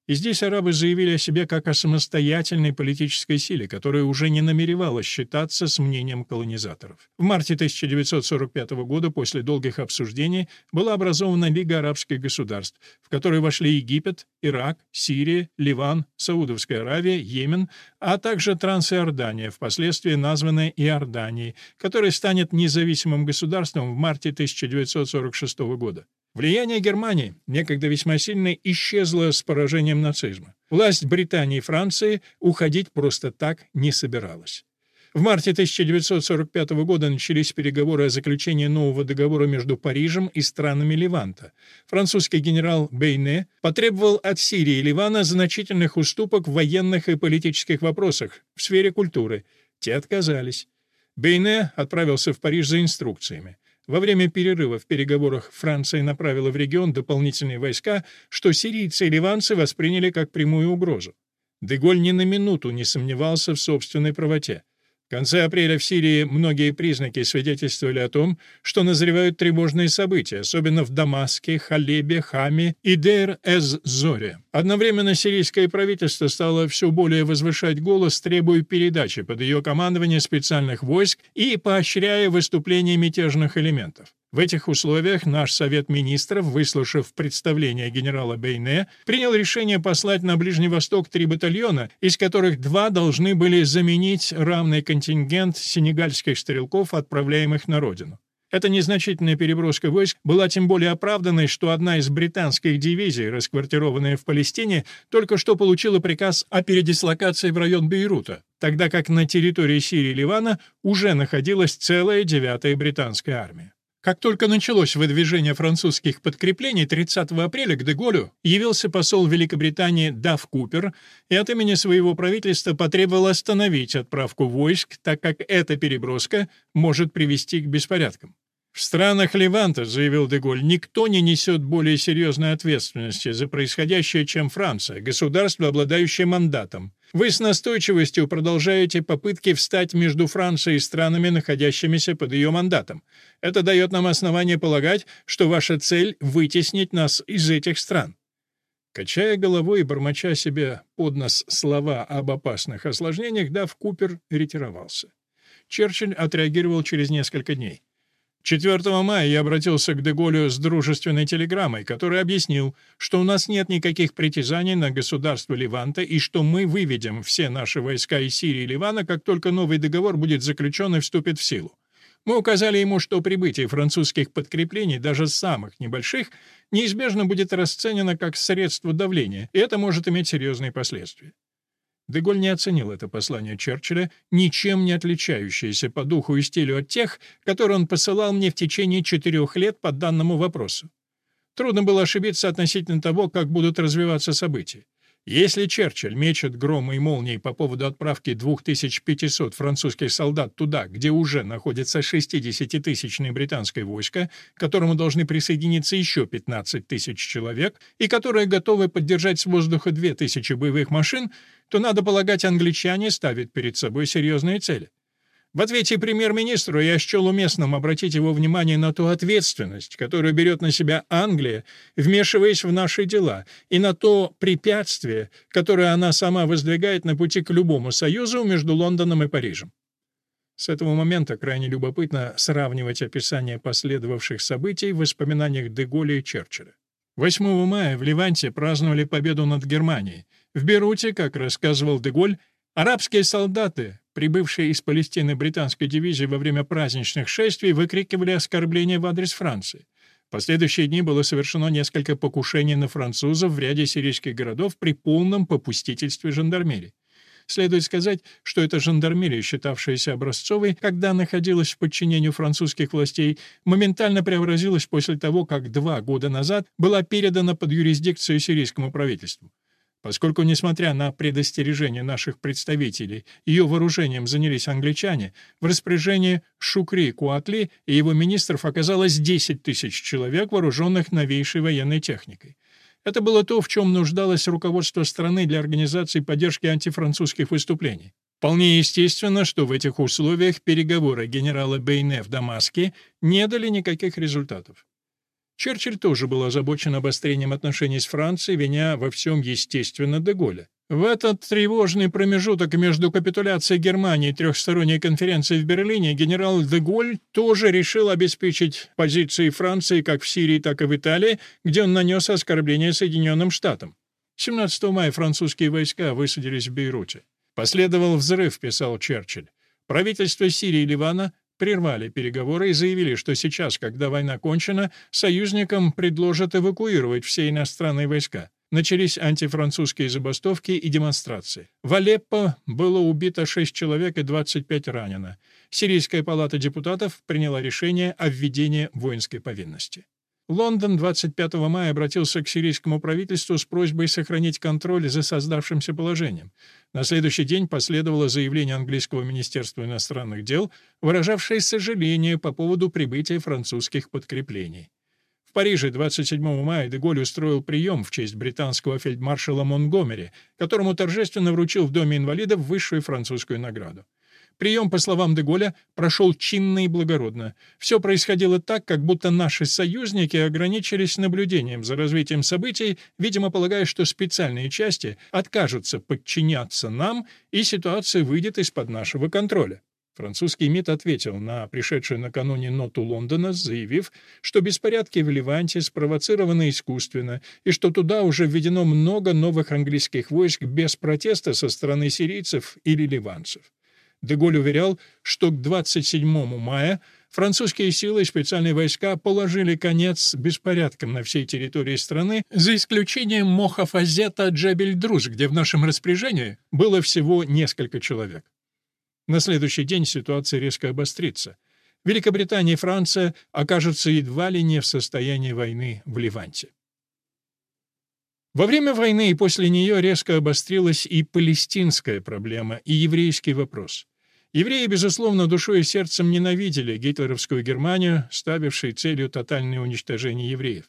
И здесь арабы заявили о себе как о самостоятельной политической силе, которая уже не намеревалась считаться с мнением колонизаторов. В марте 1945 года, после долгих обсуждений, была образована Лига арабских государств, в которой вошли Египет, Ирак, Сирия, Ливан, Саудовская Аравия, Йемен, а также Трансиордания, впоследствии названная Иорданией, которая станет независимым государством в марте 1946 года. Влияние Германии, некогда весьма сильное, исчезло с поражением нацизма. Власть Британии и Франции уходить просто так не собиралась. В марте 1945 года начались переговоры о заключении нового договора между Парижем и странами Леванта. Французский генерал Бейне потребовал от Сирии и Ливана значительных уступок в военных и политических вопросах в сфере культуры. Те отказались. Бейне отправился в Париж за инструкциями. Во время перерыва в переговорах Франция направила в регион дополнительные войска, что сирийцы и ливанцы восприняли как прямую угрозу. Деголь ни на минуту не сомневался в собственной правоте. В конце апреля в Сирии многие признаки свидетельствовали о том, что назревают тревожные события, особенно в Дамаске, Халебе, Хаме и Дейр-эз-Зоре. Одновременно сирийское правительство стало все более возвышать голос, требуя передачи под ее командование специальных войск и поощряя выступления мятежных элементов. В этих условиях наш Совет Министров, выслушав представление генерала Бейне, принял решение послать на Ближний Восток три батальона, из которых два должны были заменить равный контингент сенегальских стрелков, отправляемых на родину. Эта незначительная переброска войск была тем более оправданной, что одна из британских дивизий, расквартированная в Палестине, только что получила приказ о передислокации в район Бейрута, тогда как на территории Сирии и Ливана уже находилась целая девятая британская армия. Как только началось выдвижение французских подкреплений, 30 апреля к Деголю явился посол Великобритании Дав Купер и от имени своего правительства потребовал остановить отправку войск, так как эта переброска может привести к беспорядкам. В странах Леванта, заявил Деголь, никто не несет более серьезной ответственности за происходящее, чем Франция, государство, обладающее мандатом. Вы с настойчивостью продолжаете попытки встать между Францией и странами, находящимися под ее мандатом. Это дает нам основание полагать, что ваша цель — вытеснить нас из этих стран». Качая головой и бормоча себе под нос слова об опасных осложнениях, Дав Купер ретировался. Черчилль отреагировал через несколько дней. 4 мая я обратился к Деголю с дружественной телеграммой, который объяснил, что у нас нет никаких притязаний на государство Ливанта и что мы выведем все наши войска из Сирии и Ливана, как только новый договор будет заключен и вступит в силу. Мы указали ему, что прибытие французских подкреплений, даже самых небольших, неизбежно будет расценено как средство давления, и это может иметь серьезные последствия. Деголь не оценил это послание Черчилля, ничем не отличающееся по духу и стилю от тех, которые он посылал мне в течение четырех лет по данному вопросу. Трудно было ошибиться относительно того, как будут развиваться события. Если Черчилль мечет громы и молнии по поводу отправки 2500 французских солдат туда, где уже находится 60-тысячное британское войско, к которому должны присоединиться еще 15 тысяч человек, и которые готовы поддержать с воздуха 2000 боевых машин, то, надо полагать, англичане ставят перед собой серьезные цели. В ответе премьер-министру я счел уместным обратить его внимание на ту ответственность, которую берет на себя Англия, вмешиваясь в наши дела, и на то препятствие, которое она сама воздвигает на пути к любому союзу между Лондоном и Парижем. С этого момента крайне любопытно сравнивать описание последовавших событий в воспоминаниях Деголя и Черчилля. 8 мая в Ливанте праздновали победу над Германией. В Беруте, как рассказывал Деголь, арабские солдаты, прибывшие из Палестины британской дивизии во время праздничных шествий, выкрикивали оскорбления в адрес Франции. В последующие дни было совершено несколько покушений на французов в ряде сирийских городов при полном попустительстве жандармерии. Следует сказать, что эта жандармерия, считавшаяся образцовой, когда находилась в подчинении французских властей, моментально преобразилась после того, как два года назад была передана под юрисдикцию сирийскому правительству. Поскольку, несмотря на предостережение наших представителей, ее вооружением занялись англичане, в распоряжении Шукри Куатли и его министров оказалось 10 тысяч человек, вооруженных новейшей военной техникой. Это было то, в чем нуждалось руководство страны для организации поддержки антифранцузских выступлений. Вполне естественно, что в этих условиях переговоры генерала Бейне в Дамаске не дали никаких результатов. Черчилль тоже был озабочен обострением отношений с Францией, виня во всем, естественно, Деголя. В этот тревожный промежуток между капитуляцией Германии и трехсторонней конференцией в Берлине генерал Деголь тоже решил обеспечить позиции Франции как в Сирии, так и в Италии, где он нанес оскорбление Соединенным Штатам. 17 мая французские войска высадились в Бейруте. «Последовал взрыв», — писал Черчилль. Правительство Сирии и Ливана прервали переговоры и заявили, что сейчас, когда война кончена, союзникам предложат эвакуировать все иностранные войска. Начались антифранцузские забастовки и демонстрации. В Алеппо было убито 6 человек и 25 ранено. Сирийская палата депутатов приняла решение о введении воинской повинности. Лондон 25 мая обратился к сирийскому правительству с просьбой сохранить контроль за создавшимся положением. На следующий день последовало заявление английского министерства иностранных дел, выражавшее сожаление по поводу прибытия французских подкреплений. В Париже 27 мая Деголь устроил прием в честь британского фельдмаршала Монгомери, которому торжественно вручил в Доме инвалидов высшую французскую награду. Прием, по словам Деголя, прошел чинно и благородно. Все происходило так, как будто наши союзники ограничились наблюдением за развитием событий, видимо, полагая, что специальные части откажутся подчиняться нам, и ситуация выйдет из-под нашего контроля. Французский МИД ответил на пришедшую накануне ноту Лондона, заявив, что беспорядки в Ливанте спровоцированы искусственно и что туда уже введено много новых английских войск без протеста со стороны сирийцев или ливанцев. Деголь уверял, что к 27 мая французские силы и специальные войска положили конец беспорядкам на всей территории страны, за исключением Мохафазета Джабель-Друз, где в нашем распоряжении было всего несколько человек. На следующий день ситуация резко обострится. Великобритания и Франция окажутся едва ли не в состоянии войны в Ливанте. Во время войны и после нее резко обострилась и палестинская проблема, и еврейский вопрос. Евреи, безусловно, душой и сердцем ненавидели гитлеровскую Германию, ставившей целью тотальное уничтожение евреев.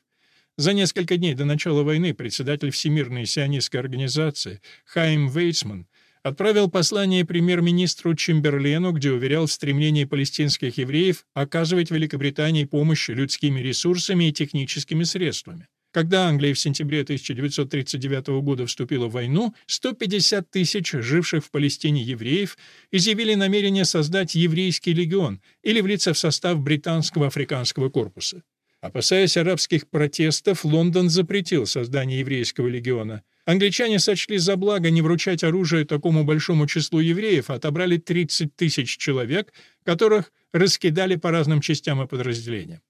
За несколько дней до начала войны председатель Всемирной сионистской организации Хайм Вейцман отправил послание премьер-министру Чемберлену, где уверял в стремлении палестинских евреев оказывать Великобритании помощь людскими ресурсами и техническими средствами. Когда Англия в сентябре 1939 года вступила в войну, 150 тысяч живших в Палестине евреев изъявили намерение создать еврейский легион или влиться в состав британского африканского корпуса. Опасаясь арабских протестов, Лондон запретил создание еврейского легиона. Англичане сочли за благо не вручать оружие такому большому числу евреев, а отобрали 30 тысяч человек, которых раскидали по разным частям и подразделениям.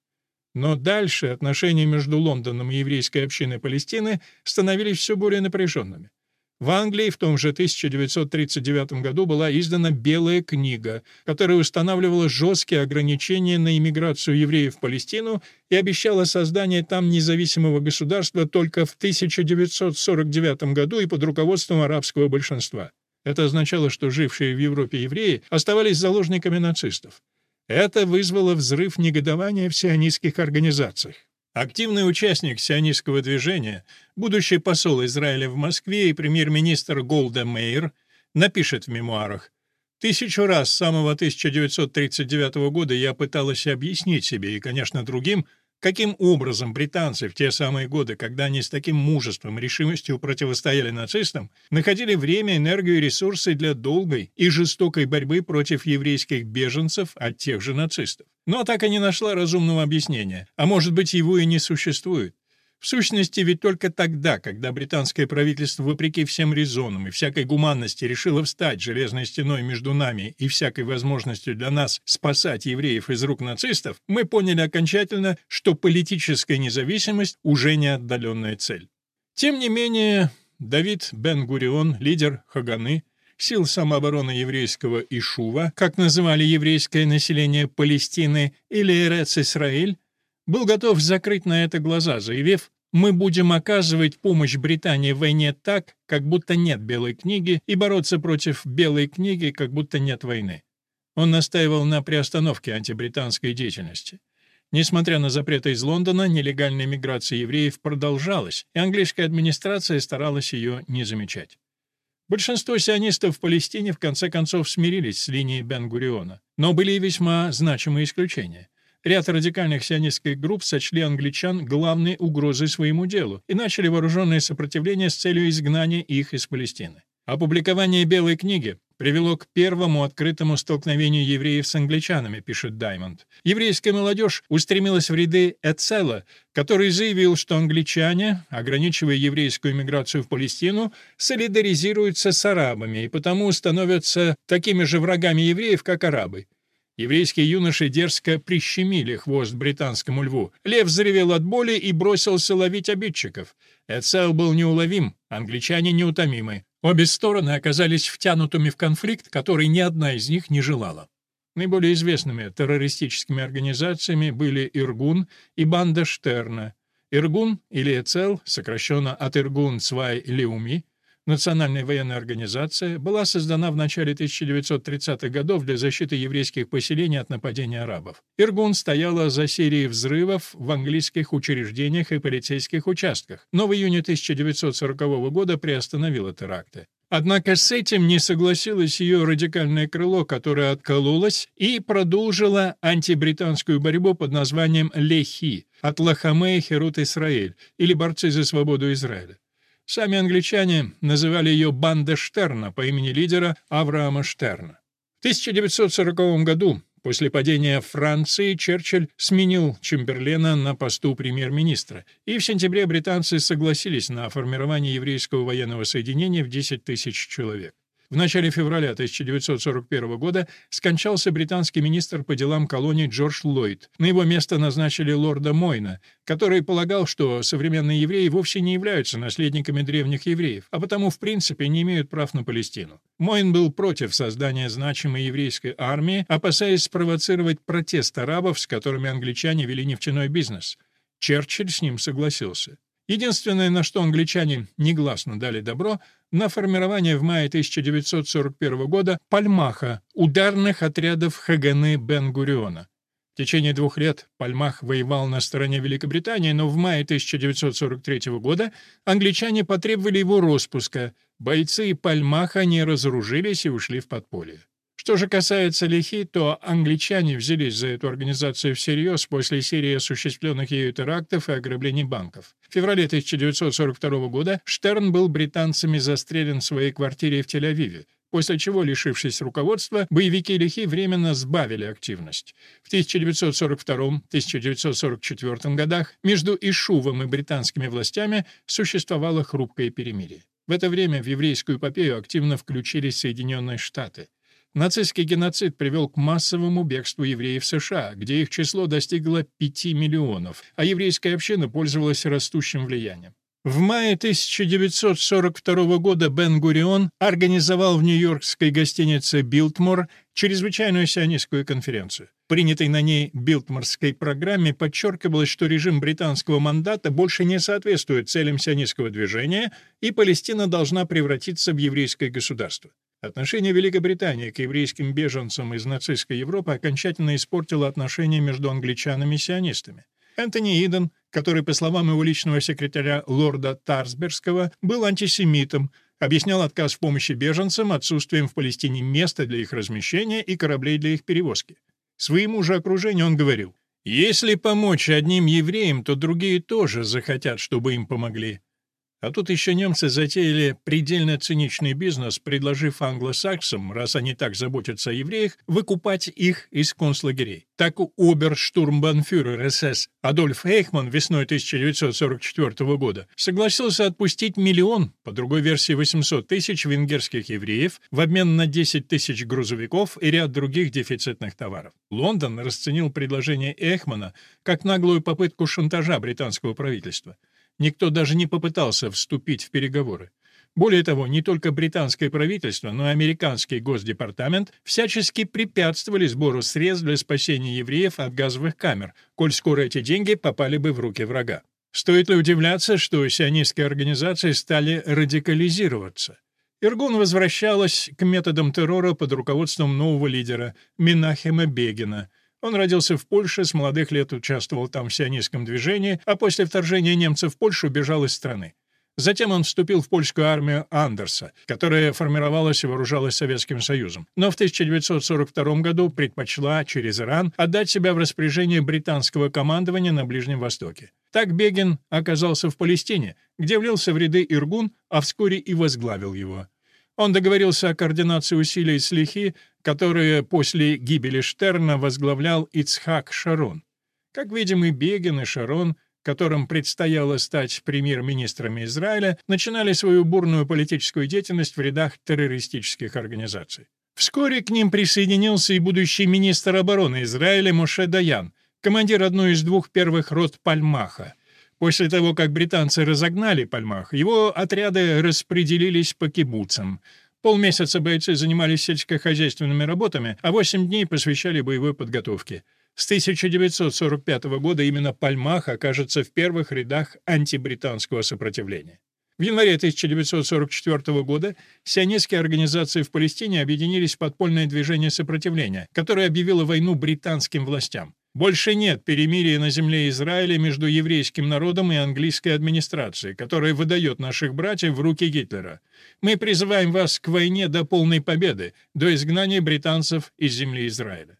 Но дальше отношения между Лондоном и еврейской общиной Палестины становились все более напряженными. В Англии в том же 1939 году была издана «Белая книга», которая устанавливала жесткие ограничения на иммиграцию евреев в Палестину и обещала создание там независимого государства только в 1949 году и под руководством арабского большинства. Это означало, что жившие в Европе евреи оставались заложниками нацистов. Это вызвало взрыв негодования в сионистских организациях. Активный участник сионистского движения, будущий посол Израиля в Москве и премьер-министр Голда Мейер, напишет в мемуарах «Тысячу раз с самого 1939 года я пыталась объяснить себе и, конечно, другим, Каким образом британцы в те самые годы, когда они с таким мужеством и решимостью противостояли нацистам, находили время, энергию и ресурсы для долгой и жестокой борьбы против еврейских беженцев от тех же нацистов? Но так и не нашла разумного объяснения, а может быть его и не существует. В сущности, ведь только тогда, когда британское правительство, вопреки всем резонам и всякой гуманности, решило встать железной стеной между нами и всякой возможностью для нас спасать евреев из рук нацистов, мы поняли окончательно, что политическая независимость уже не отдаленная цель. Тем не менее, Давид Бен-Гурион, лидер Хаганы, сил самообороны еврейского Ишува, как называли еврейское население Палестины, или Эрец-Исраиль, был готов закрыть на это глаза, заявив, «Мы будем оказывать помощь Британии в войне так, как будто нет Белой книги, и бороться против Белой книги, как будто нет войны». Он настаивал на приостановке антибританской деятельности. Несмотря на запреты из Лондона, нелегальная миграция евреев продолжалась, и английская администрация старалась ее не замечать. Большинство сионистов в Палестине в конце концов смирились с линией Бен-Гуриона, но были и весьма значимые исключения. Ряд радикальных сионистских групп сочли англичан главной угрозой своему делу и начали вооруженное сопротивление с целью изгнания их из Палестины. Опубликование Белой книги привело к первому открытому столкновению евреев с англичанами, пишет Даймонд. Еврейская молодежь устремилась в ряды Эцела, который заявил, что англичане, ограничивая еврейскую миграцию в Палестину, солидаризируются с арабами и потому становятся такими же врагами евреев, как арабы. Еврейские юноши дерзко прищемили хвост британскому льву. Лев заревел от боли и бросился ловить обидчиков. Эцел был неуловим, англичане неутомимы. Обе стороны оказались втянутыми в конфликт, который ни одна из них не желала. Наиболее известными террористическими организациями были Иргун и банда Штерна. Иргун или Эцел, сокращенно от Иргун Цвай Леуми, Национальная военная организация была создана в начале 1930-х годов для защиты еврейских поселений от нападения арабов. Иргун стояла за серией взрывов в английских учреждениях и полицейских участках, но в июне 1940 года приостановила теракты. Однако с этим не согласилось ее радикальное крыло, которое откололось и продолжило антибританскую борьбу под названием «Лехи» от Лахаме Херут Исраэль, или «Борцы за свободу Израиля». Сами англичане называли ее «банда Штерна» по имени лидера Авраама Штерна. В 1940 году, после падения Франции, Черчилль сменил Чемберлена на посту премьер-министра, и в сентябре британцы согласились на формирование еврейского военного соединения в 10 тысяч человек. В начале февраля 1941 года скончался британский министр по делам колоний Джордж Ллойд. На его место назначили лорда Мойна, который полагал, что современные евреи вовсе не являются наследниками древних евреев, а потому в принципе не имеют прав на Палестину. Мойн был против создания значимой еврейской армии, опасаясь спровоцировать протест арабов, с которыми англичане вели нефтяной бизнес. Черчилль с ним согласился. Единственное, на что англичане негласно дали добро, на формирование в мае 1941 года Пальмаха, ударных отрядов Хаганы Бен-Гуриона. В течение двух лет Пальмах воевал на стороне Великобритании, но в мае 1943 года англичане потребовали его распуска. Бойцы Пальмаха не разоружились и ушли в подполье. Что же касается Лихи, то англичане взялись за эту организацию всерьез после серии осуществленных ею терактов и ограблений банков. В феврале 1942 года Штерн был британцами застрелен в своей квартире в Тель-Авиве после чего, лишившись руководства, боевики Лихи временно сбавили активность. В 1942-1944 годах между Ишувом и британскими властями существовало хрупкое перемирие. В это время в еврейскую эпопею активно включились Соединенные Штаты. Нацистский геноцид привел к массовому бегству евреев в США, где их число достигло 5 миллионов, а еврейская община пользовалась растущим влиянием. В мае 1942 года Бен-Гурион организовал в нью-йоркской гостинице «Билтмор» чрезвычайную сионистскую конференцию. Принятой на ней Билтморской программе подчеркивалось, что режим британского мандата больше не соответствует целям сионистского движения, и Палестина должна превратиться в еврейское государство. Отношение Великобритании к еврейским беженцам из нацистской Европы окончательно испортило отношения между англичанами и сионистами. Энтони Иден, который, по словам его личного секретаря лорда Тарсбергского, был антисемитом, объяснял отказ в помощи беженцам отсутствием в Палестине места для их размещения и кораблей для их перевозки. Своему же окружению он говорил, «Если помочь одним евреям, то другие тоже захотят, чтобы им помогли. А тут еще немцы затеяли предельно циничный бизнес, предложив англосаксам, раз они так заботятся о евреях, выкупать их из концлагерей. Так оберштурмбанфюрер СС Адольф Эйхман весной 1944 года согласился отпустить миллион, по другой версии 800 тысяч венгерских евреев в обмен на 10 тысяч грузовиков и ряд других дефицитных товаров. Лондон расценил предложение Эйхмана как наглую попытку шантажа британского правительства. Никто даже не попытался вступить в переговоры. Более того, не только британское правительство, но и американский госдепартамент всячески препятствовали сбору средств для спасения евреев от газовых камер, коль скоро эти деньги попали бы в руки врага. Стоит ли удивляться, что сионистские организации стали радикализироваться? Иргун возвращалась к методам террора под руководством нового лидера Минахема Бегина, он родился в Польше, с молодых лет участвовал там в сионистском движении, а после вторжения немцев в Польшу бежал из страны. Затем он вступил в польскую армию Андерса, которая формировалась и вооружалась Советским Союзом, но в 1942 году предпочла через Иран отдать себя в распоряжение британского командования на Ближнем Востоке. Так Бегин оказался в Палестине, где влился в ряды Иргун, а вскоре и возглавил его. Он договорился о координации усилий с Лихи, которые после гибели Штерна возглавлял Ицхак Шарон. Как видим, и Бегин, и Шарон, которым предстояло стать премьер-министрами Израиля, начинали свою бурную политическую деятельность в рядах террористических организаций. Вскоре к ним присоединился и будущий министр обороны Израиля Моше Даян, командир одной из двух первых рот Пальмаха. После того, как британцы разогнали Пальмах, его отряды распределились по кибуцам. Полмесяца бойцы занимались сельскохозяйственными работами, а восемь дней посвящали боевой подготовке. С 1945 года именно Пальмах окажется в первых рядах антибританского сопротивления. В январе 1944 года сионистские организации в Палестине объединились в подпольное движение сопротивления, которое объявило войну британским властям. Больше нет перемирия на земле Израиля между еврейским народом и английской администрацией, которая выдает наших братьев в руки Гитлера. Мы призываем вас к войне до полной победы, до изгнания британцев из земли Израиля.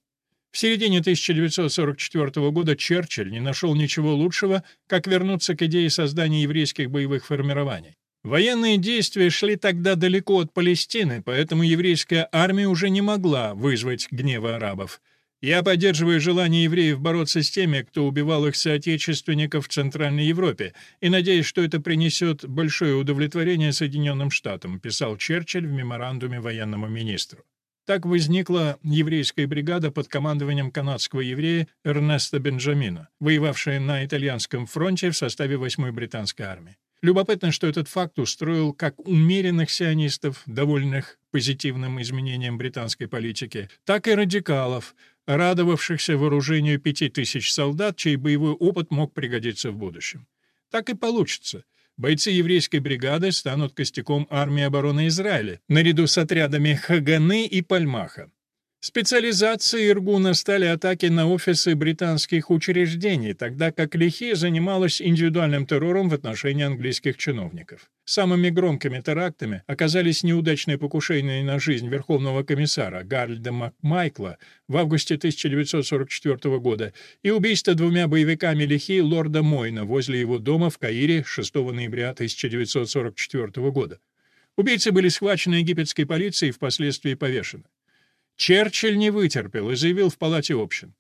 В середине 1944 года Черчилль не нашел ничего лучшего, как вернуться к идее создания еврейских боевых формирований. Военные действия шли тогда далеко от Палестины, поэтому еврейская армия уже не могла вызвать гнева арабов. Я поддерживаю желание евреев бороться с теми, кто убивал их соотечественников в Центральной Европе, и надеюсь, что это принесет большое удовлетворение Соединенным Штатам», писал Черчилль в меморандуме военному министру. Так возникла еврейская бригада под командованием канадского еврея Эрнеста Бенджамина, воевавшая на итальянском фронте в составе 8-й британской армии. Любопытно, что этот факт устроил как умеренных сионистов, довольных позитивным изменением британской политики, так и радикалов, радовавшихся вооружению пяти тысяч солдат, чей боевой опыт мог пригодиться в будущем. Так и получится. Бойцы еврейской бригады станут костяком армии обороны Израиля, наряду с отрядами Хаганы и Пальмаха. Специализацией Иргуна стали атаки на офисы британских учреждений, тогда как Лихи занималась индивидуальным террором в отношении английских чиновников. Самыми громкими терактами оказались неудачные покушения на жизнь Верховного комиссара Гарльда Макмайкла в августе 1944 года и убийство двумя боевиками Лихи лорда Мойна возле его дома в Каире 6 ноября 1944 года. Убийцы были схвачены египетской полицией и впоследствии повешены. Черчилль не вытерпел и заявил в Палате общин.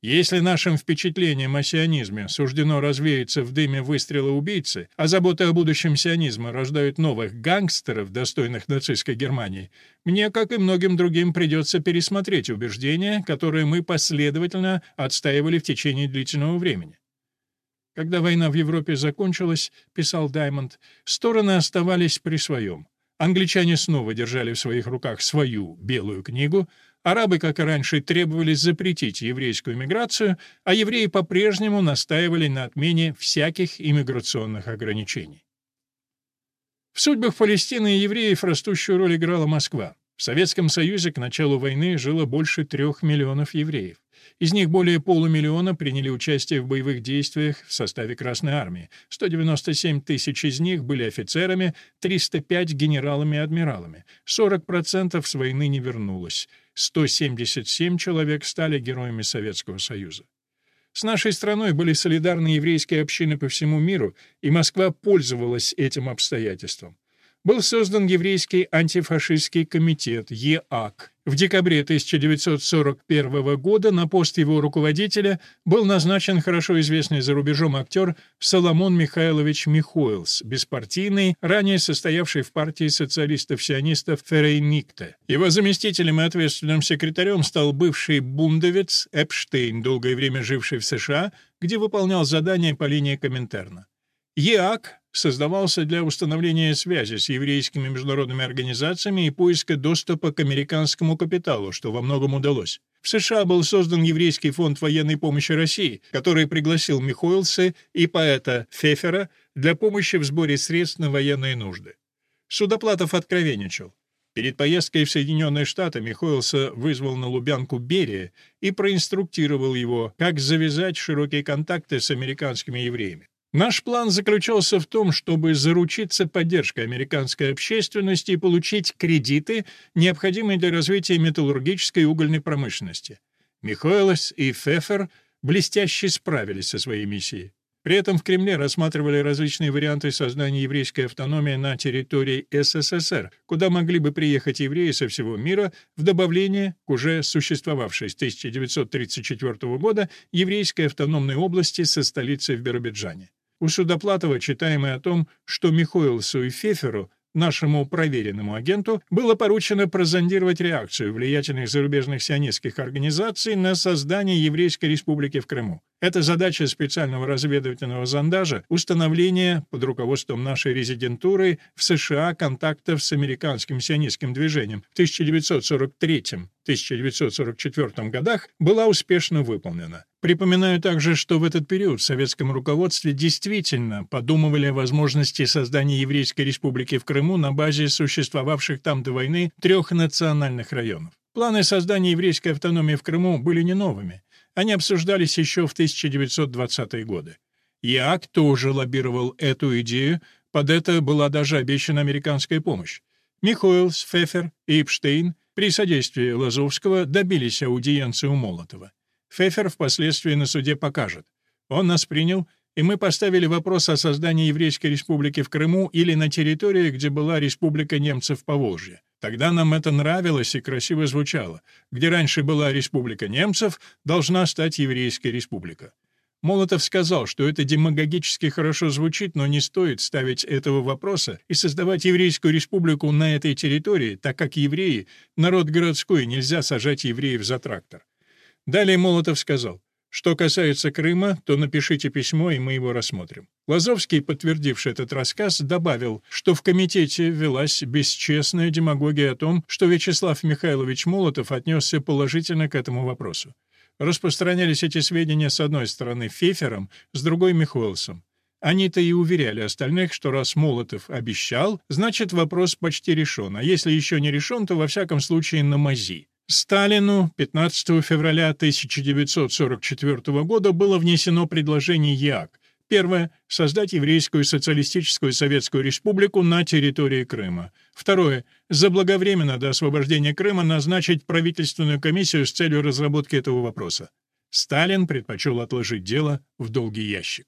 Если нашим впечатлениям о сионизме суждено развеяться в дыме выстрела убийцы, а заботы о будущем сионизма рождают новых гангстеров, достойных нацистской Германии, мне, как и многим другим, придется пересмотреть убеждения, которые мы последовательно отстаивали в течение длительного времени. Когда война в Европе закончилась, писал Даймонд, стороны оставались при своем. Англичане снова держали в своих руках свою белую книгу, арабы, как и раньше, требовали запретить еврейскую миграцию, а евреи по-прежнему настаивали на отмене всяких иммиграционных ограничений. В судьбах Палестины и евреев растущую роль играла Москва. В Советском Союзе к началу войны жило больше трех миллионов евреев. Из них более полумиллиона приняли участие в боевых действиях в составе Красной Армии. 197 тысяч из них были офицерами, 305 — генералами и адмиралами. 40% с войны не вернулось. 177 человек стали героями Советского Союза. С нашей страной были солидарны еврейские общины по всему миру, и Москва пользовалась этим обстоятельством был создан еврейский антифашистский комитет ЕАК. В декабре 1941 года на пост его руководителя был назначен хорошо известный за рубежом актер Соломон Михайлович Михоэлс, беспартийный, ранее состоявший в партии социалистов-сионистов Ферейникте. Его заместителем и ответственным секретарем стал бывший бундовец Эпштейн, долгое время живший в США, где выполнял задания по линии Коминтерна. ЕАК создавался для установления связи с еврейскими международными организациями и поиска доступа к американскому капиталу, что во многом удалось. В США был создан Еврейский фонд военной помощи России, который пригласил Михоэлса и поэта Фефера для помощи в сборе средств на военные нужды. Судоплатов откровенничал. Перед поездкой в Соединенные Штаты Михоэлса вызвал на Лубянку Берия и проинструктировал его, как завязать широкие контакты с американскими евреями. Наш план заключался в том, чтобы заручиться поддержкой американской общественности и получить кредиты, необходимые для развития металлургической и угольной промышленности. Михоэлос и Фефер блестяще справились со своей миссией. При этом в Кремле рассматривали различные варианты создания еврейской автономии на территории СССР, куда могли бы приехать евреи со всего мира в добавление к уже существовавшей с 1934 года еврейской автономной области со столицей в Биробиджане. У Судоплатова читаем и о том, что Михоэлсу и Феферу, нашему проверенному агенту, было поручено прозондировать реакцию влиятельных зарубежных сионистских организаций на создание Еврейской республики в Крыму. Это задача специального разведывательного зондажа — установление под руководством нашей резидентуры в США контактов с американским сионистским движением в 1943-1944 годах была успешно выполнена. Припоминаю также, что в этот период в советском руководстве действительно подумывали о возможности создания Еврейской республики в Крыму на базе существовавших там до войны трех национальных районов. Планы создания еврейской автономии в Крыму были не новыми. Они обсуждались еще в 1920-е годы. ЯАК тоже лоббировал эту идею, под это была даже обещана американская помощь. Михоэлс, Фефер и Эпштейн при содействии Лазовского добились аудиенции у Молотова. Фефер впоследствии на суде покажет. Он нас принял, и мы поставили вопрос о создании Еврейской республики в Крыму или на территории, где была республика немцев по Волжье. Тогда нам это нравилось и красиво звучало. Где раньше была республика немцев, должна стать еврейская республика. Молотов сказал, что это демагогически хорошо звучит, но не стоит ставить этого вопроса и создавать еврейскую республику на этой территории, так как евреи — народ городской, нельзя сажать евреев за трактор. Далее Молотов сказал, что касается Крыма, то напишите письмо, и мы его рассмотрим. Лазовский, подтвердивший этот рассказ, добавил, что в комитете велась бесчестная демагогия о том, что Вячеслав Михайлович Молотов отнесся положительно к этому вопросу. Распространялись эти сведения с одной стороны Фефером, с другой — Михоэлсом. Они-то и уверяли остальных, что раз Молотов обещал, значит вопрос почти решен, а если еще не решен, то во всяком случае на мази. Сталину 15 февраля 1944 года было внесено предложение ЯК. Первое — создать Еврейскую социалистическую советскую республику на территории Крыма. Второе — заблаговременно до освобождения Крыма назначить правительственную комиссию с целью разработки этого вопроса. Сталин предпочел отложить дело в долгий ящик.